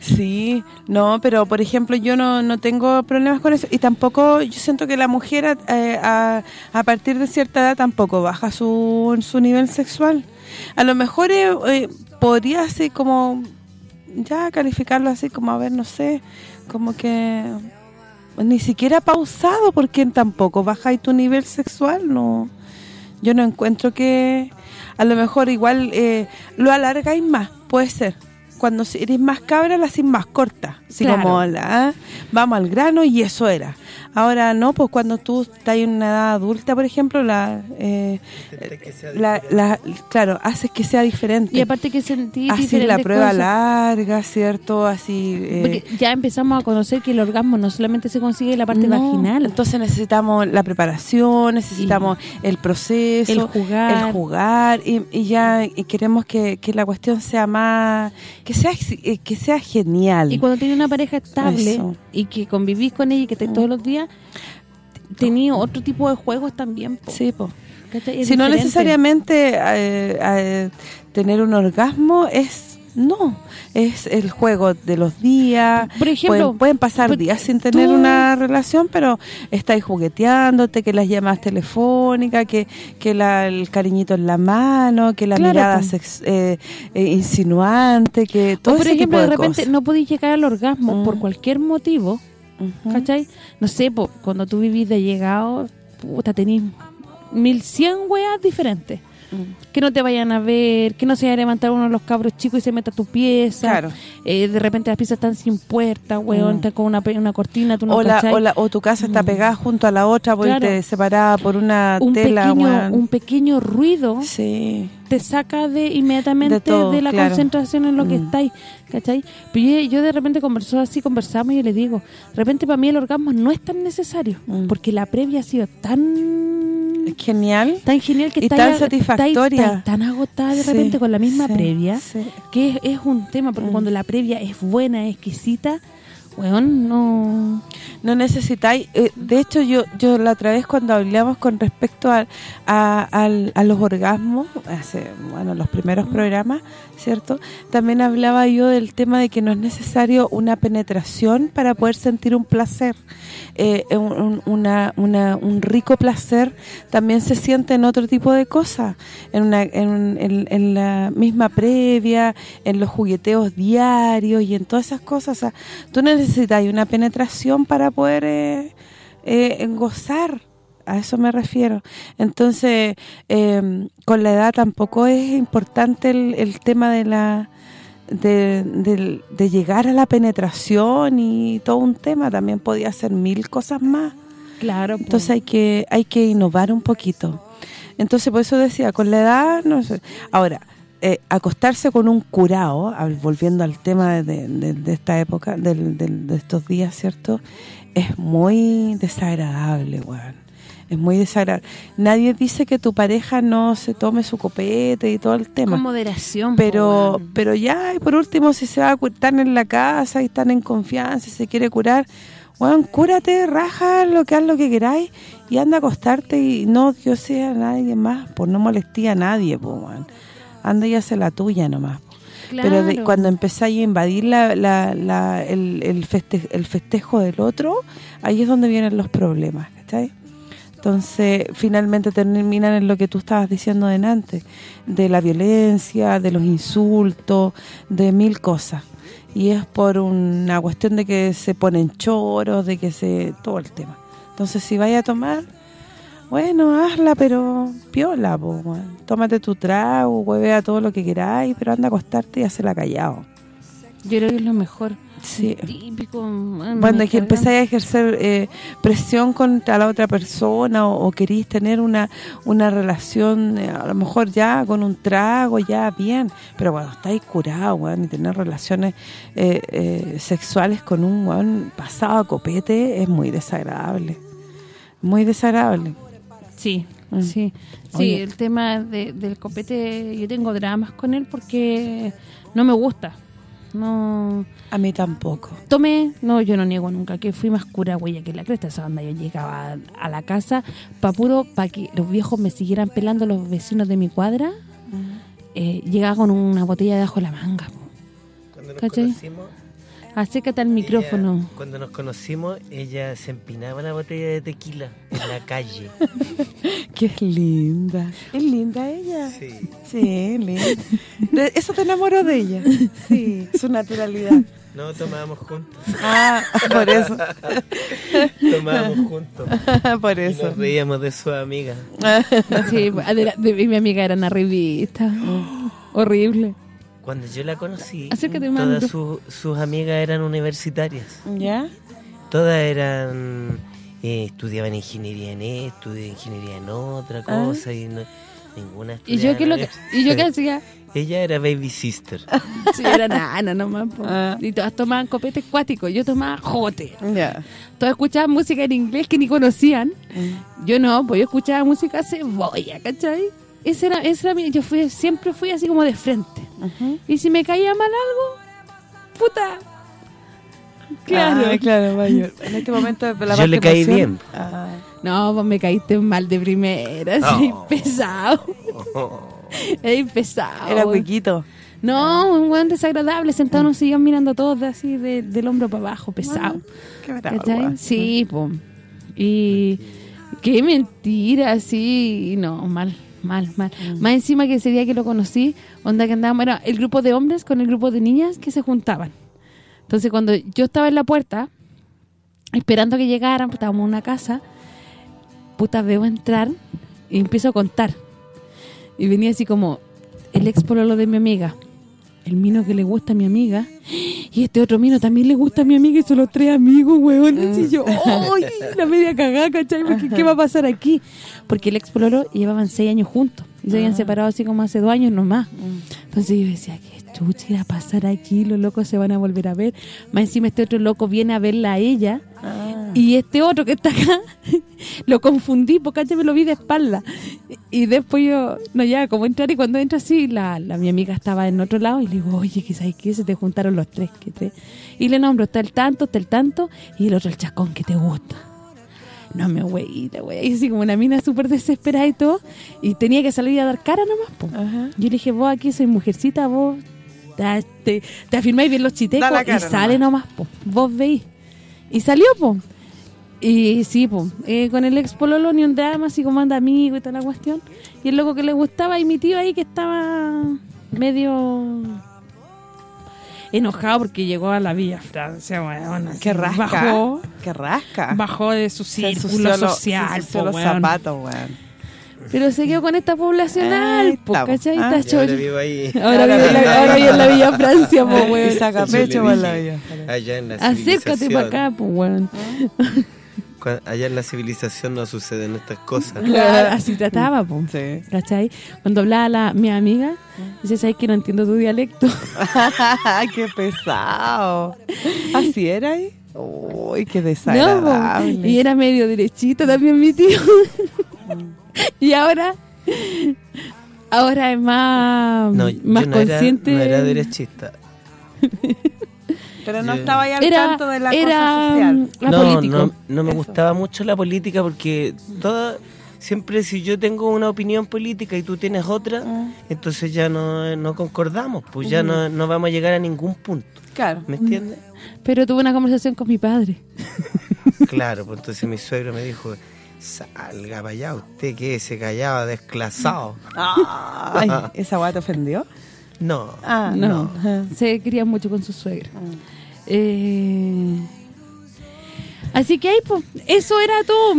Sí, no, pero por ejemplo yo no, no tengo problemas con eso y tampoco yo siento que la mujer eh, a, a partir de cierta edad tampoco baja su, su nivel sexual. A lo mejor eh, eh, podría así como, ya calificarlo así como, a ver, no sé, como que ni siquiera pausado porque tampoco baja tu nivel sexual, no. Yo no encuentro que a lo mejor igual eh, lo alargáis más, puede ser cuando si eres más cabra la haces más corta. Así Claro. como, la, ah, vamos al grano y eso era. Ahora no, pues cuando tú estás en una edad adulta, por ejemplo, la, eh, la, la- claro, haces que sea diferente. Y aparte que sentí Así la prueba cosas. larga, ¿cierto? Así... eh, Porque ya empezamos a conocer que el orgasmo no solamente se consigue en la parte no, vaginal. Entonces necesitamos la preparación, necesitamos el proceso, El jugar. el jugar y, y ya y queremos que, que la cuestión sea más que sea eh, que sea genial. Y cuando tienes una pareja estable Eso. y que convivís con ella y que estés todos los días, tenía otro tipo de juegos también. po, sí, po. Si no diferente. necesariamente eh, eh, tener un orgasmo es no, es el juego de los días. Por ejemplo, pueden, pueden pasar pues, días sin tener tú- una relación, pero estáis jugueteándote, que las llamadas telefónicas, que que la- el cariñito en la mano, que la Claro, mirada po. sex- eh, eh, insinuante, que todo o por ese ejemplo, tipo de de, repente cosas. no podéis llegar al orgasmo Mm. por cualquier motivo. ¿cachai? No sé, po, cuando tú vivís de llegado, puta, tenís mil cien weas diferentes. Que no te vayan a ver, que no se vaya a levantar uno de los cabros chicos y se meta a tu pieza. Claro. Eh, de repente las piezas están sin puerta, weón, Mm. están con una, una cortina, tú no o, la, o, la- o tu casa está Mm. pegada junto a la otra porque Claro. te separada por una un tela. pequeño weón. un pequeño ruido Sí. te saca de inmediatamente De todo, de la claro. concentración en lo que Mm. estáis, ¿cachai? Pero yo, yo de repente conversó así, conversamos y yo le digo, de repente para mí el orgasmo no es tan necesario, Mm. porque la previa ha sido tan genial. tan genial que Y tan satisfactoria. tan agotada de Sí, repente con la misma sí, previa, sí. que es, es un tema, porque Mm. cuando la previa es buena, exquisita, weón, no... No necesitáis, eh, de hecho yo yo la otra vez cuando hablamos con respecto a, a, los orgasmos, hace bueno los primeros programas, ¿cierto? También hablaba yo del tema de que no es necesario una penetración para poder sentir un placer. Eh, un, rico placer también se siente en otro tipo de cosas, en, una, en, en- la misma previa, en los jugueteos diarios y en todas esas cosas. O sea, tú necesitas una penetración para poder eh, eh, gozar, a eso me refiero. Entonces, eh, con la edad tampoco es importante el tema de la... De, del- de llegar a la penetración y todo un tema, también podía ser mil cosas más. Claro, po. Entonces hay que hay que innovar un poquito. Entonces por eso decía, con la edad, no sé. Ahora, eh, acostarse con un curado, al- volviendo al tema de, de- de esta época, de estos días, ¿cierto? Es muy desagradable, weón. Es muy desagradable. Nadie dice que tu pareja no se tome su copete y todo el tema con moderación, pero weón. pero ya y por último si se va a cu- están en la casa y están en confianza y se quiere curar bueno, cúrate, raja, lo que haz lo que queráis y anda a acostarte y no Dios sea a nadie más, por no molestar a nadie, po, weón. anda y hace la tuya nomás. Pero de- Claro. cuando empezáis a invadir la, la, la- el, el, feste- el festejo del otro, ahí es donde vienen los problemas, ¿cachai? Entonces, finalmente terminan en lo que tú estabas diciendo delante, de la violencia, de los insultos, de mil cosas. Y es por una cuestión de que se ponen choros, de que se... todo el tema. Entonces, si vaya a tomar, bueno, hazla, pero piola. Tómate tu trago, huevea todo lo que queráis, pero anda a acostarte y hazla callado. Yo creo que es lo mejor. Sí. Típico. man, Cuando empezáis a ejercer eh, presión contra la otra persona o, o queréis tener una una relación, eh, a lo mejor ya con un trago, ya bien, pero cuando estáis curados, weón, y tener relaciones eh, eh, sexuales con un weón pasado a copete es muy desagradable. Muy desagradable. Sí, Mm. sí. Sí, Oye. el tema de- del copete, yo tengo dramas con él porque no me gusta. No A mí tampoco. tomé, no, yo no niego nunca que fui más cura huella que la cresta esa banda. Yo llegaba a la casa para puro, para que los viejos me siguieran pelando los vecinos de mi cuadra, eh, llegaba con una botella de ajo en la manga. po. Cuando nos ¿Cachai? conocimos, Acércate al micrófono. ella- cuando nos conocimos, ella se empinaba la botella de tequila en la calle. Qué linda. Es linda ella. Sí. Sí, linda. Eso te enamoró de ella. Sí, su naturalidad. No tomábamos juntos. Ah, por eso. Tomábamos juntos. por Y eso. nos reíamos de su amiga. Sí, de, la- de- mi amiga era una revista. Horrible. Cuando yo la conocí, todas micro. sus- sus amigas eran universitarias. ¿Ya? Todas eran... eh, estudiaban ingeniería en esto, estudiaban ingeniería en otra Ah. cosa y no, ninguna ¿Y yo estudiaba qué lo que, y yo qué hacía? Ella era baby sister. Sí, era nana nomás. Ah. Y todas tomaban copete acuático, yo tomaba jote. Ya. Todas escuchaban música en inglés que ni conocían. Yo no, pues yo escuchaba música cebolla, ¿cachai? Ese era, ese era mi, yo fui, siempre fui así como de frente. Y si me caía mal algo, puta. Claro. Ah, claro, mayor. En este momento la Yo parte le caí bien. Ah. No, pues me caíste mal de primera, así pesado. Es pesado. Era huequito. No, un weón desagradable, sentado en un sillón mirando todos de así de- del hombro para abajo, pesado. Qué bravo, ¿Cachai? weón. Sí, po. Y qué mentira, sí, no, mal, mal, mal. Más encima que ese día que lo conocí, onda que andábamos, era el grupo de hombres con el grupo de niñas que se juntaban. Entonces cuando yo estaba en la puerta, esperando que llegaran, pues estábamos en una casa, puta, veo entrar y empiezo a contar. Y venía así como, el ex pololo de mi amiga, el mino que le gusta a mi amiga, y este otro mino también le gusta a mi amiga y son los tres amigos, weón. Y yo, ¡ay! La media cagada, ¿cachai? Porque, ¿Qué va a pasar aquí? Porque el ex pololo llevaban seis años juntos. Y se habían separado así como hace dos años nomás. Entonces yo decía, ¿qué chucha irá a pasar aquí? Los locos se van a volver a ver. Más encima este otro loco viene a verla a ella. Ah. y este otro que está acá lo confundí porque antes me lo vi de espalda. Y después yo no ya como entrar y cuando entra así la, la mi amiga estaba en otro lado y le digo oye que sabes qué se te juntaron los tres que te y le nombro está el tanto está el tanto y el otro el chacón que te gusta no me güeyita güey y así como una mina súper desesperada y todo y tenía que salir a dar cara nomás po. Ajá. yo le dije vos aquí soy mujercita vos te, te, te afirmáis bien los chitecos y sale nomás po. vos veis y salió, po. Y sí, po. Eh, con el ex pololo ni un drama, así como anda amigo y toda la cuestión. Y el loco que le gustaba y mi tío ahí que estaba medio enojado porque llegó a la Villa Francia, weón. así, Qué rasca. Bajó, Qué rasca. bajó de su Se círculo lo- social, se po, los weón. zapatos, weón. Pero se quedó con esta poblacional, po. ¿cachai? Ah. Está Y ahora vivo ahí. Ahora vive en la- ahora vive en la Villa Francia, po, Y weón. saca Yo le pecho para la vida. Allá en la Acércate para acá, po, weón. cua- Allá en la civilización no suceden estas cosas. Claro, así trataba, po. Sí. ¿Cachai? Cuando hablaba la, mi amiga, dice, ¿sabes que no entiendo tu dialecto? qué pesado. ¿Así era ahí? Uy, qué No, desagradable. y era medio derechito también mi tío. y ahora, ahora es más, No, más yo no era, consciente. no era derechista. Pero no estaba ahí al Era, tanto de la era cosa social. la no, político. no, no me Eso. gustaba mucho la política porque toda siempre si yo tengo una opinión política y tú tienes otra, Mm. entonces ya no, no concordamos, pues ya no, no vamos a llegar a ningún punto. Claro. ¿Me entiendes? Pero tuve una conversación con mi padre. Claro, pues entonces mi suegro me dijo, salga para allá, usted que se callaba desclasado. Ay, ¿esa guata te ofendió? No, Ah, No, Ajá. se quería mucho con su suegra. Eh, así que ahí, pues, eso era todo.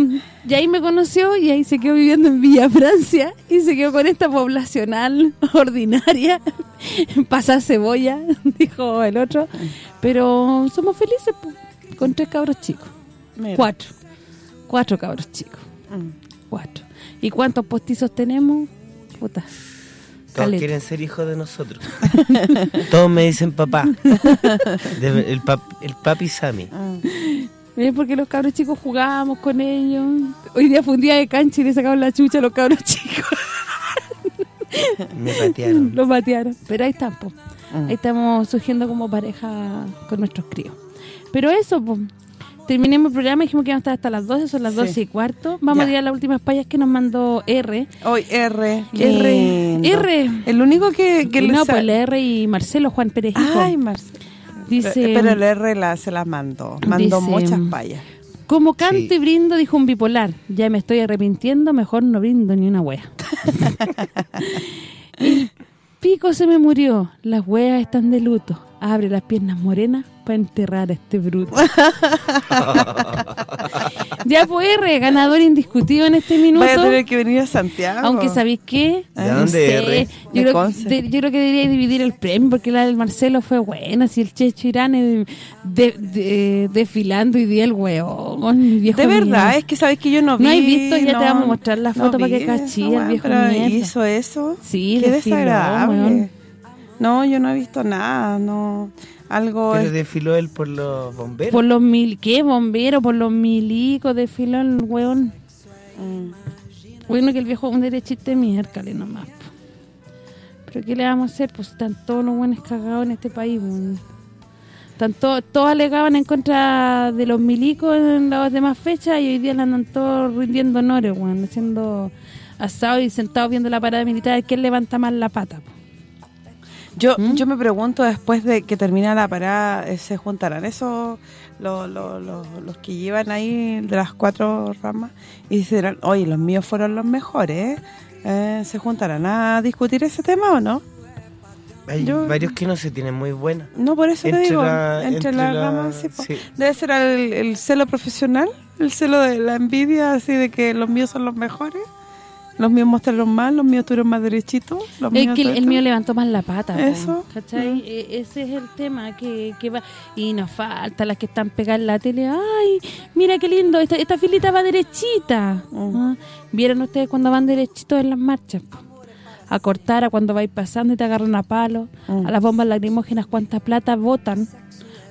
Y ahí me conoció y ahí se quedó viviendo en Villa Francia y se quedó con esta poblacional ordinaria. Pasa cebolla, dijo el otro. Pero somos felices, pues, con tres cabros chicos. Mira. Cuatro. Cuatro cabros chicos. Mm. Cuatro. ¿Y cuántos postizos tenemos? Puta. Todos caleta. quieren ser hijos de nosotros. todos me dicen papá. De- el, pap- el papi Sammy. Es porque los cabros chicos jugábamos con ellos. Hoy día fue un día de cancha y le sacaron la chucha a los cabros chicos. Me patearon. los batearon. Pero ahí están, po. Mm. Ahí estamos surgiendo como pareja con nuestros críos. Pero eso, po. Terminemos el programa, dijimos que íbamos a estar hasta las 12, son las Sí. 12 y cuarto. Vamos Ya. a ir a las últimas payas que nos mandó R. Hoy R. R. lindo. R. El único que, que no, pues el R y Marcelo Juan Pérez. Hijo. Ay, Marcelo. Dice, Pero el R la, se las mandó. Mandó Dice, muchas payas. como canto Sí. y brindo, dijo un bipolar. Ya me estoy arrepintiendo, mejor no brindo ni una wea. El pico se me murió, las weas están de luto. Abre las piernas morenas para enterrar a este bruto. Ya pues R, ganador indiscutido en este minuto. Voy a tener que venir a Santiago. Aunque ¿sabéis qué? ¿De No dónde, sé. R? Yo, creo, Conce. de- yo creo que debería dividir el premio porque la del Marcelo fue buena. Si el Checho Irán de, de- de- desfilando y di el hueón, viejo De verdad, mierda. es que sabes que yo no vi. No he visto, ya te vamos a mostrar la foto para que cachí el viejo mierda. hizo eso. Sí, Qué desfiló, desagradable. weón. No, yo no he visto nada, no. Algo Pero es- desfiló él por los bomberos. Por los mil, ¿qué? Bombero, por los milicos desfiló el hueón. Mm. Bueno, que el viejo un derechito de miércoles nomás. po. Pero ¿qué le vamos a hacer? Pues están todos los buenos cagados en este país. weón. Están to- todos alegaban en contra de los milicos en las demás fechas y hoy día le andan todos rindiendo honores, weón, haciendo asado y sentados viendo la parada militar. ¿Quién levanta más la pata? po? Yo, ¿Mm? yo me pregunto, después de que termina la parada, eh, ¿se juntarán esos, lo- lo- lo- los que llevan ahí de las cuatro ramas? Y dirán, oye, los míos fueron los mejores, ¿eh? Eh, ¿Se juntarán a discutir ese tema o no? Hay yo- varios que no se tienen muy buenas. No, por eso te Entre digo, la- entre, entre las la- ramas, sí. Debe ser el, el celo profesional, el celo de la envidia, así de que los míos son los mejores, los míos mostraron más, los míos tuvieron más derechitos, los Es míos que el, el mío levantó más la pata. Eso. ¿Cachai? Mm. E- ese es el tema que, que va. Y nos falta las que están pegadas en la tele. ¡Ay! Mira qué lindo, esta, esta filita va derechita. Mm. Ah, ¿Vieron ustedes cuando van derechitos en las marchas? A cortar a cuando vais pasando y te agarran a palo. Mm. A las bombas lacrimógenas, ¿cuánta plata votan?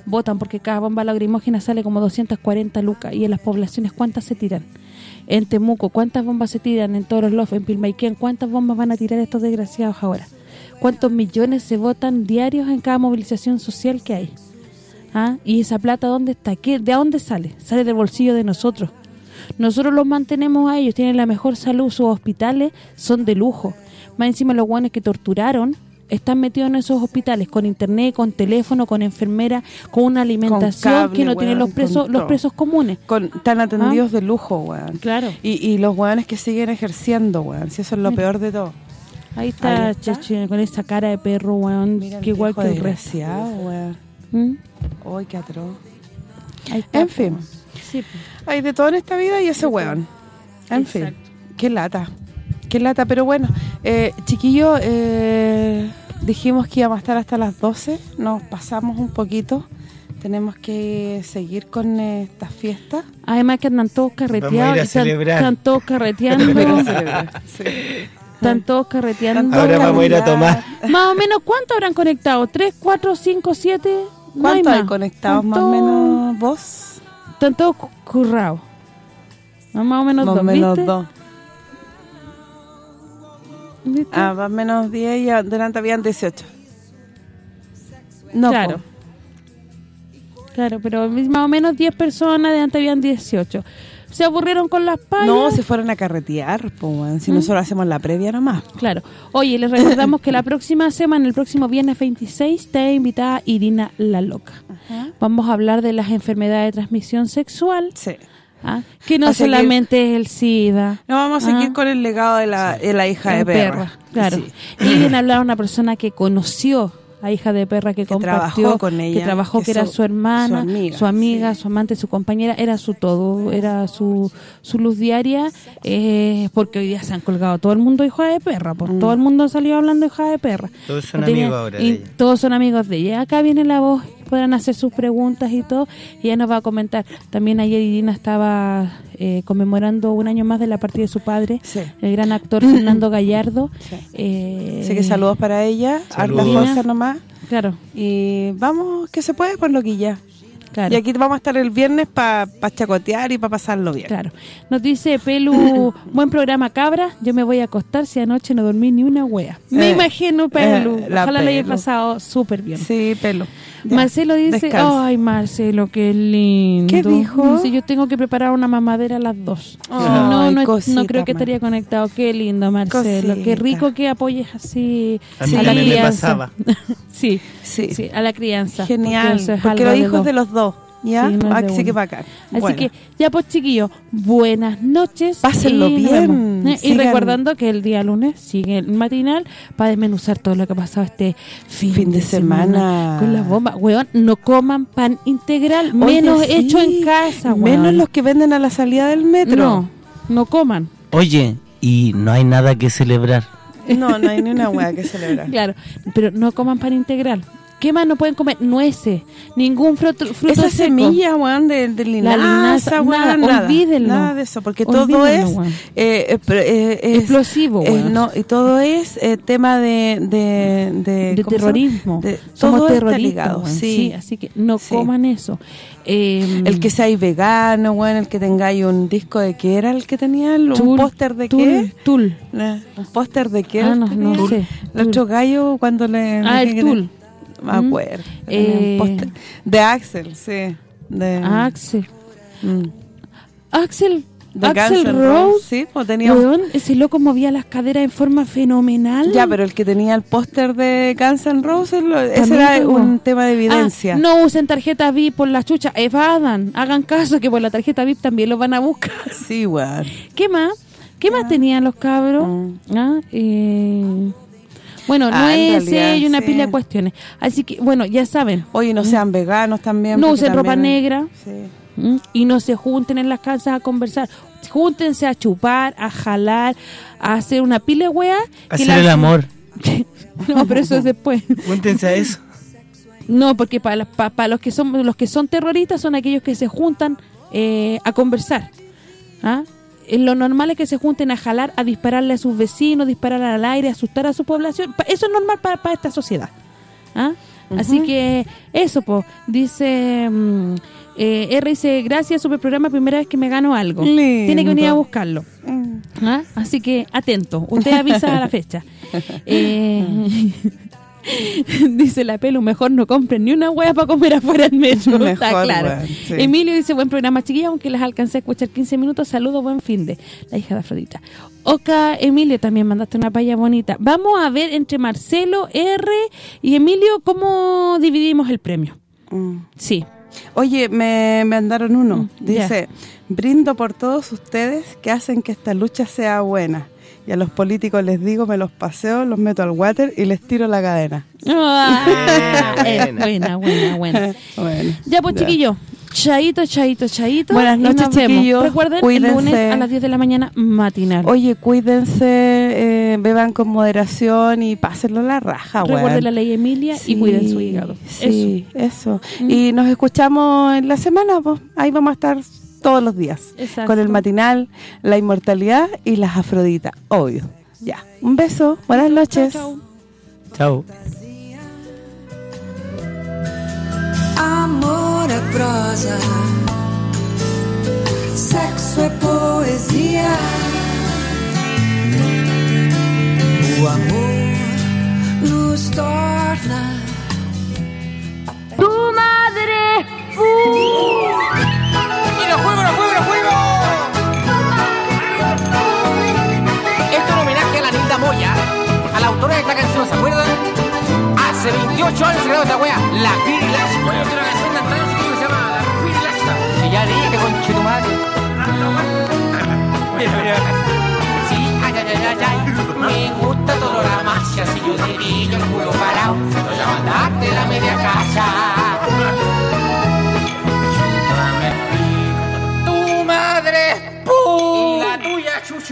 Votan porque cada bomba lacrimógena sale como 240 lucas. Y en las poblaciones, ¿cuántas se tiran? En Temuco, ¿cuántas bombas se tiran? En Toros Lof, en Pilmaiquén, ¿cuántas bombas van a tirar estos desgraciados ahora? ¿Cuántos millones se votan diarios en cada movilización social que hay? ¿Ah? ¿Y esa plata dónde está? ¿Qué, ¿De dónde sale? Sale del bolsillo de nosotros. Nosotros los mantenemos a ellos, tienen la mejor salud, sus hospitales son de lujo. Más encima los guanes que torturaron están metidos en esos hospitales con internet, con teléfono, con enfermera, con una alimentación cable, que no tienen los presos los presos comunes. Con, tan atendidos de lujo, weón. Claro. Y, y los weones que siguen ejerciendo, weón. Si eso es lo Mira. peor de todo. Ahí está, Ahí está. Cheche, con esa cara de perro, weón, Mira que igual que el desgraciado, weón. ¿Mm? Uy, qué atroz. Ahí está, En fin. Sí. Hay de todo en esta vida y ese weón. En fin. Qué lata. Qué lata. Pero bueno, eh, chiquillo, eh, dijimos que íbamos a estar hasta las 12. Nos pasamos un poquito. Tenemos que seguir con eh, esta fiesta. Además que andan todos carreteados. Vamos a ir a y están, celebrar. están todos carreteando. Sí. están todos carreteando. Ahora vamos a ir a tomar. Más o menos, ¿cuántos habrán conectado? ¿Tres, cuatro, cinco, siete? No hay ¿Cuántos hay más. conectados más o menos vos? Están todos cu- currados. No, Más o menos Más o dos, menos ¿viste? dos. ¿Viste? Ah, más o menos 10 y adelante habían 18. No, claro. po. Claro, pero más o menos 10 personas, de antes habían 18. Se aburrieron con las payas. No, se fueron a carretear, po, weón. ¿Mm? si nosotros hacemos la previa nomás. Claro. Oye, les recordamos que la próxima semana, el próximo viernes 26, está invitada Irina La Loca. Vamos a hablar de las enfermedades de transmisión sexual, Sí. ¿Ah? que no A seguir- solamente es el SIDA. No, vamos a seguir Ah. con el legado de la, de la hija de el perra. Claro. Sí. Y viene a hablar una persona que conoció a hija de perra que, Que compartió, trabajó con ella, que trabajó, que, que era su- su hermana, su amiga, su amiga, sí. su amante, su compañera, era su todo, era su, su luz diaria, eh, porque hoy día se han colgado todo el mundo hija de perra, por Mm. todo el mundo ha salido hablando hija de perra. Todos son tenía- amigos ahora de y ella. Todos son amigos de ella. Acá viene la voz, podrán hacer sus preguntas y todo, y ella nos va a comentar. También ayer Irina estaba eh, conmemorando un año más de la partida de su padre, Sí. el gran actor Fernando Gallardo. Sí. Eh, Así que saludos para ella, harta fuerza nomás. Claro, Y vamos, que se puede por lo que ya. claro. Y aquí vamos a estar el viernes para chacotear y para pasarlo bien. Claro. Nos dice Pelu, buen programa cabra, yo me voy a acostar si anoche no dormí ni una wea. Me Eh, imagino Pelu, eh, la ojalá lo haya Pelu. pasado súper bien. Sí, pelo. Ya, Marcelo dice, descansa. ay Marcelo, qué lindo. ¿Qué dijo? Dice, yo tengo que preparar una mamadera a las dos. No, no, cosita, no creo que estaría conectado. Qué lindo, Marcelo. Qué rico que apoyes así A mí a la crianza. pasaba. sí, Sí. sí, a la crianza. Genial, porque los de hijos de los dos. ¿Ya? Sí, no Así que bacán. Así Bueno. que, ya pues chiquillos, buenas noches. Pásenlo y bien. Eh, Y recordando que el día lunes sigue el matinal para desmenuzar todo lo que ha pasado este fin, Fin de semana. Con las bombas. Weón, no coman pan integral, Oye, menos sí. hecho en casa, weón. Menos los que venden a la salida del metro. No, no coman. Oye, y no hay nada que celebrar. No, no hay ni una hueá que celebrar. Claro, pero no coman pan integral. ¿Qué más no pueden comer? Nueces, ningún fruto, fruto Esa seco. semilla, weón, de, de linaza, linaza, weón, nada, nada, olvídenlo. Nada de eso, porque todo Olvídenlo, es, weón. eh, eh, eh, es- Explosivo, eh, weón. no, y todo es eh, tema de... De, de, de terrorismo. De- Somos todo terroristas, ligado, weón. sí. así que no Sí. coman eso. Eh, El que seáis vegano, weón, el que tengáis un disco de qué era el que tenía, el- un póster de tul, qué, Tul. Eh, un póster de qué Ah, no, no sé. El otro gallo cuando le... Ah, el Tul. Me acuerdo. Eh, de Axel, sí. De, Axel. mm, Axel. de Axel Rose. Sí, pues tenía ese loco movía las caderas en forma fenomenal. Ya, pero el que tenía el póster de Guns N' Roses, ese era un tema de evidencia. Ah, no usen tarjeta VIP por la chucha, evadan, hagan caso que por la tarjeta VIP también lo van a buscar. Sí, weón. ¿Qué más? ¿Qué más tenían los cabros? Ah, eh, bueno, Mm. Ah, nueces y una sí. pila de cuestiones. Así que, bueno, ya saben. Oye, no sean veganos también. No usen ropa negra. Sí. ¿Mm? Y no se junten en las casas a conversar. Júntense a chupar, a jalar, a hacer una pila de weá. Hacer la- el amor. no, pero eso es después. Cuéntense a eso. No, porque para, para, los que son los que son terroristas son aquellos que se juntan eh, a conversar. ¿Ah? Eh, Lo normal es que se junten a jalar, a dispararle a sus vecinos, disparar al aire, asustar a su población. Eso es normal para, para esta sociedad. ¿Ah? Así que eso, pues, dice... mm, eh, R dice, gracias, super programa, primera vez que me gano algo. Lindo. Tiene que venir a buscarlo. Mm. ¿Ah? Así que atento, usted avisa a la fecha. Eh, dice la pelu, mejor no compren ni una hueá para comer afuera del metro. Está claro. sí. Emilio dice, buen programa, chiquilla, aunque las alcancé a escuchar 15 minutos. Saludos, buen fin de la hija de Afrodita. Oca, Emilio, también mandaste una paya bonita. Vamos a ver entre Marcelo, R y Emilio cómo dividimos el premio. Mm. Sí. Oye, me mandaron uno. Mm, Dice, brindo por todos ustedes que hacen que esta lucha sea buena. Y a los políticos les digo, me los paseo, los meto al water y les tiro la cadena. Ah, Buena, es buena, buena, buena. Bueno, Ya pues, chiquillo. Chaito, chaito, chaito. Buenas noches, nos chiquillos. Recuerden, el lunes a las 10 de la mañana, matinal. Oye, cuídense, eh, beban con moderación y pásenlo la raja, weón. Recuerden la ley Emilia y cuiden su hígado. Sí, eso. Mm. Y nos escuchamos en la semana, pues. Ahí vamos a estar todos los días. Exacto. Con el matinal, la inmortalidad y las afroditas, obvio. Ya, un beso, buenas noches. Chau, Chao. chau. Amor é prosa, sexo é poesia. O amor nos torna 28 años esta La Pirilash. Bueno, tiene una canción de Antonio Chiquillo que se llama La Pirilash. Y ya dije, conche tu madre. Mira, mira. Sí, ay, ay, ay, ay, ay. Me gusta todo la masa, si yo te el culo parado, voy a mandarte la media casa.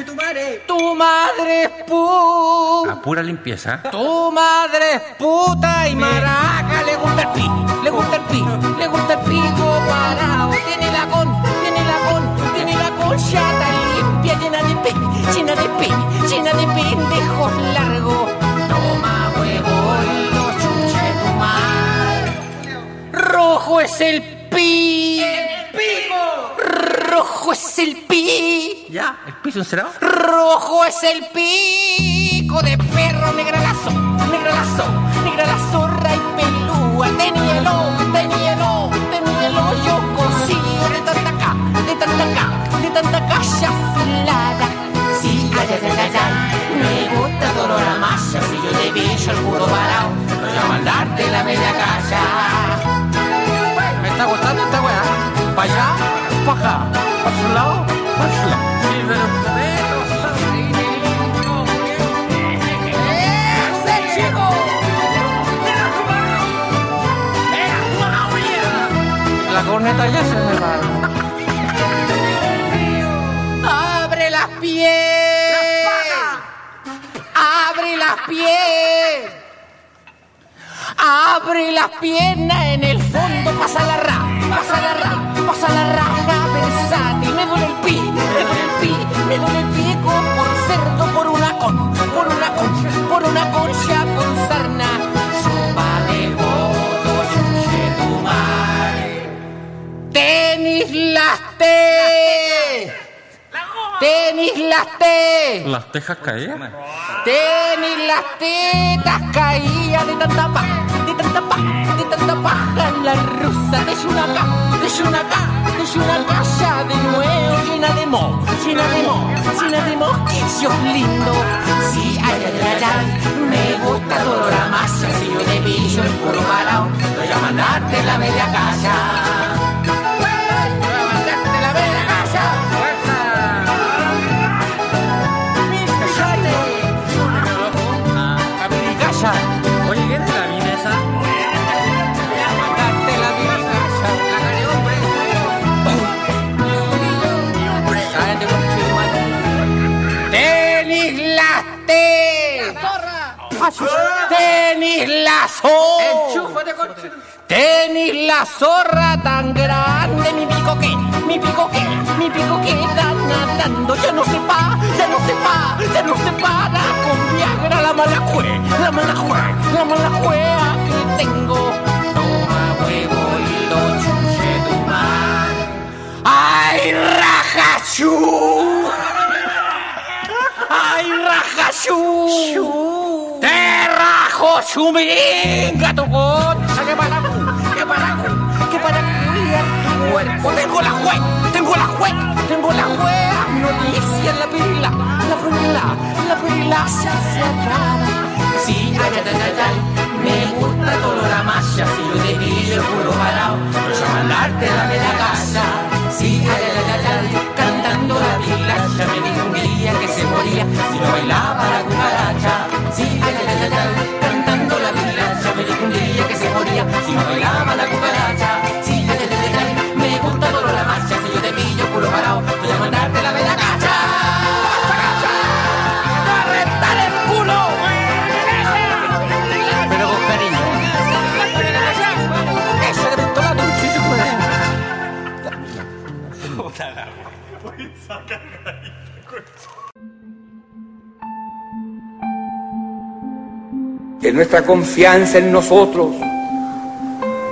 Tu madre. Tu madre es pu. A pura limpieza. Tu madre es puta y maraca. Le gusta el pi, le gusta el pi, le gusta el pico parado. Tiene la con, tiene la con, tiene la conchata limpia, llena de pi, llena de pi, llena de pendejos largos. Toma huevo, lo chuche tu madre. Rojo es el pi. Rojo es el pi. Ya, el piso encerado. Rojo es el pico de perro, negra lazo, negra lazo, negra la zorra y pelúa. De hielo, de hielo, de hielo yo cocino de tanta acá, de tanta acá, de tanta calle afilada. Sí, ay, ay, ay, ay, me gusta todo la masa. Si yo te pillo el culo parado, voy a mandarte la media casa. Me está gustando esta weá. What's love? ¡Ese! La corneta ya se me ¡Abre las pies! ¡Abre las pies! ¡Abre las piernas en el fondo! ¡Pasa la ra! ¡Pasa la ra! Pasa la raja versátil. Me duele el pie, me duele el pie, me duele el pie con por cerdo, por una con, por una concha, por una concha con sarna. Sopa de voto, chuche tu madre. Tenis las T. Tenis las T. ¿Las tejas caídas? Tenis las tetas caídas de tanta paja, de tanta paja, de tanta paja en la rusa de Yunaca, de Yunaca, de Yunaca ya de nuevo llena de mo, llena de mo, llena de mosquillos lindos. Sí, ay, ay, ay, ay, me gusta todo la masa, si yo de pillo el culo parado, voy a mandarte la media casa. Tenis la zorra. Tenis la zorra tan grande. Mi pico que, mi pico que, mi pico que está nadando. Ya no se pa, ya no se pa, ya no se para. Con Viagra la mala jue, la mala jue, la mala juega que tengo. Toma huevo y lo chuche tu madre. ¡Ay, rajachú! ¡Ay, rajachú! ¡Te rajo chumiringa tu concha! ¡Que para cu! ¡Que para cu! ¡Que para culiar tu cuerpo! ¡Tengo la jue! ¡Tengo la jue! ¡Tengo la jue! ¡Noticia la pirila! ¡La pirila! ¡La pirila se hace acaba! Sí, ay, ay, ay, ay, me gusta todo la malla Si yo te pillo el culo parado Voy a mandarte la media casa Sí, ay, ay, ay, ay, cantando la pilacha Me dijo un día que se moría Si no bailaba la cucaracha Sí, ay, ay, ay, ay, Si no bailaba la cucaracha ay, ay, ay, ay, me gusta todo la malla Si yo te pillo culo parado Voy a mandarte la media casa ¡A rentar el culo! Con cariño. Eso de nuestra confianza en nosotros,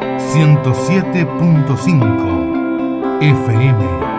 107.5 FM.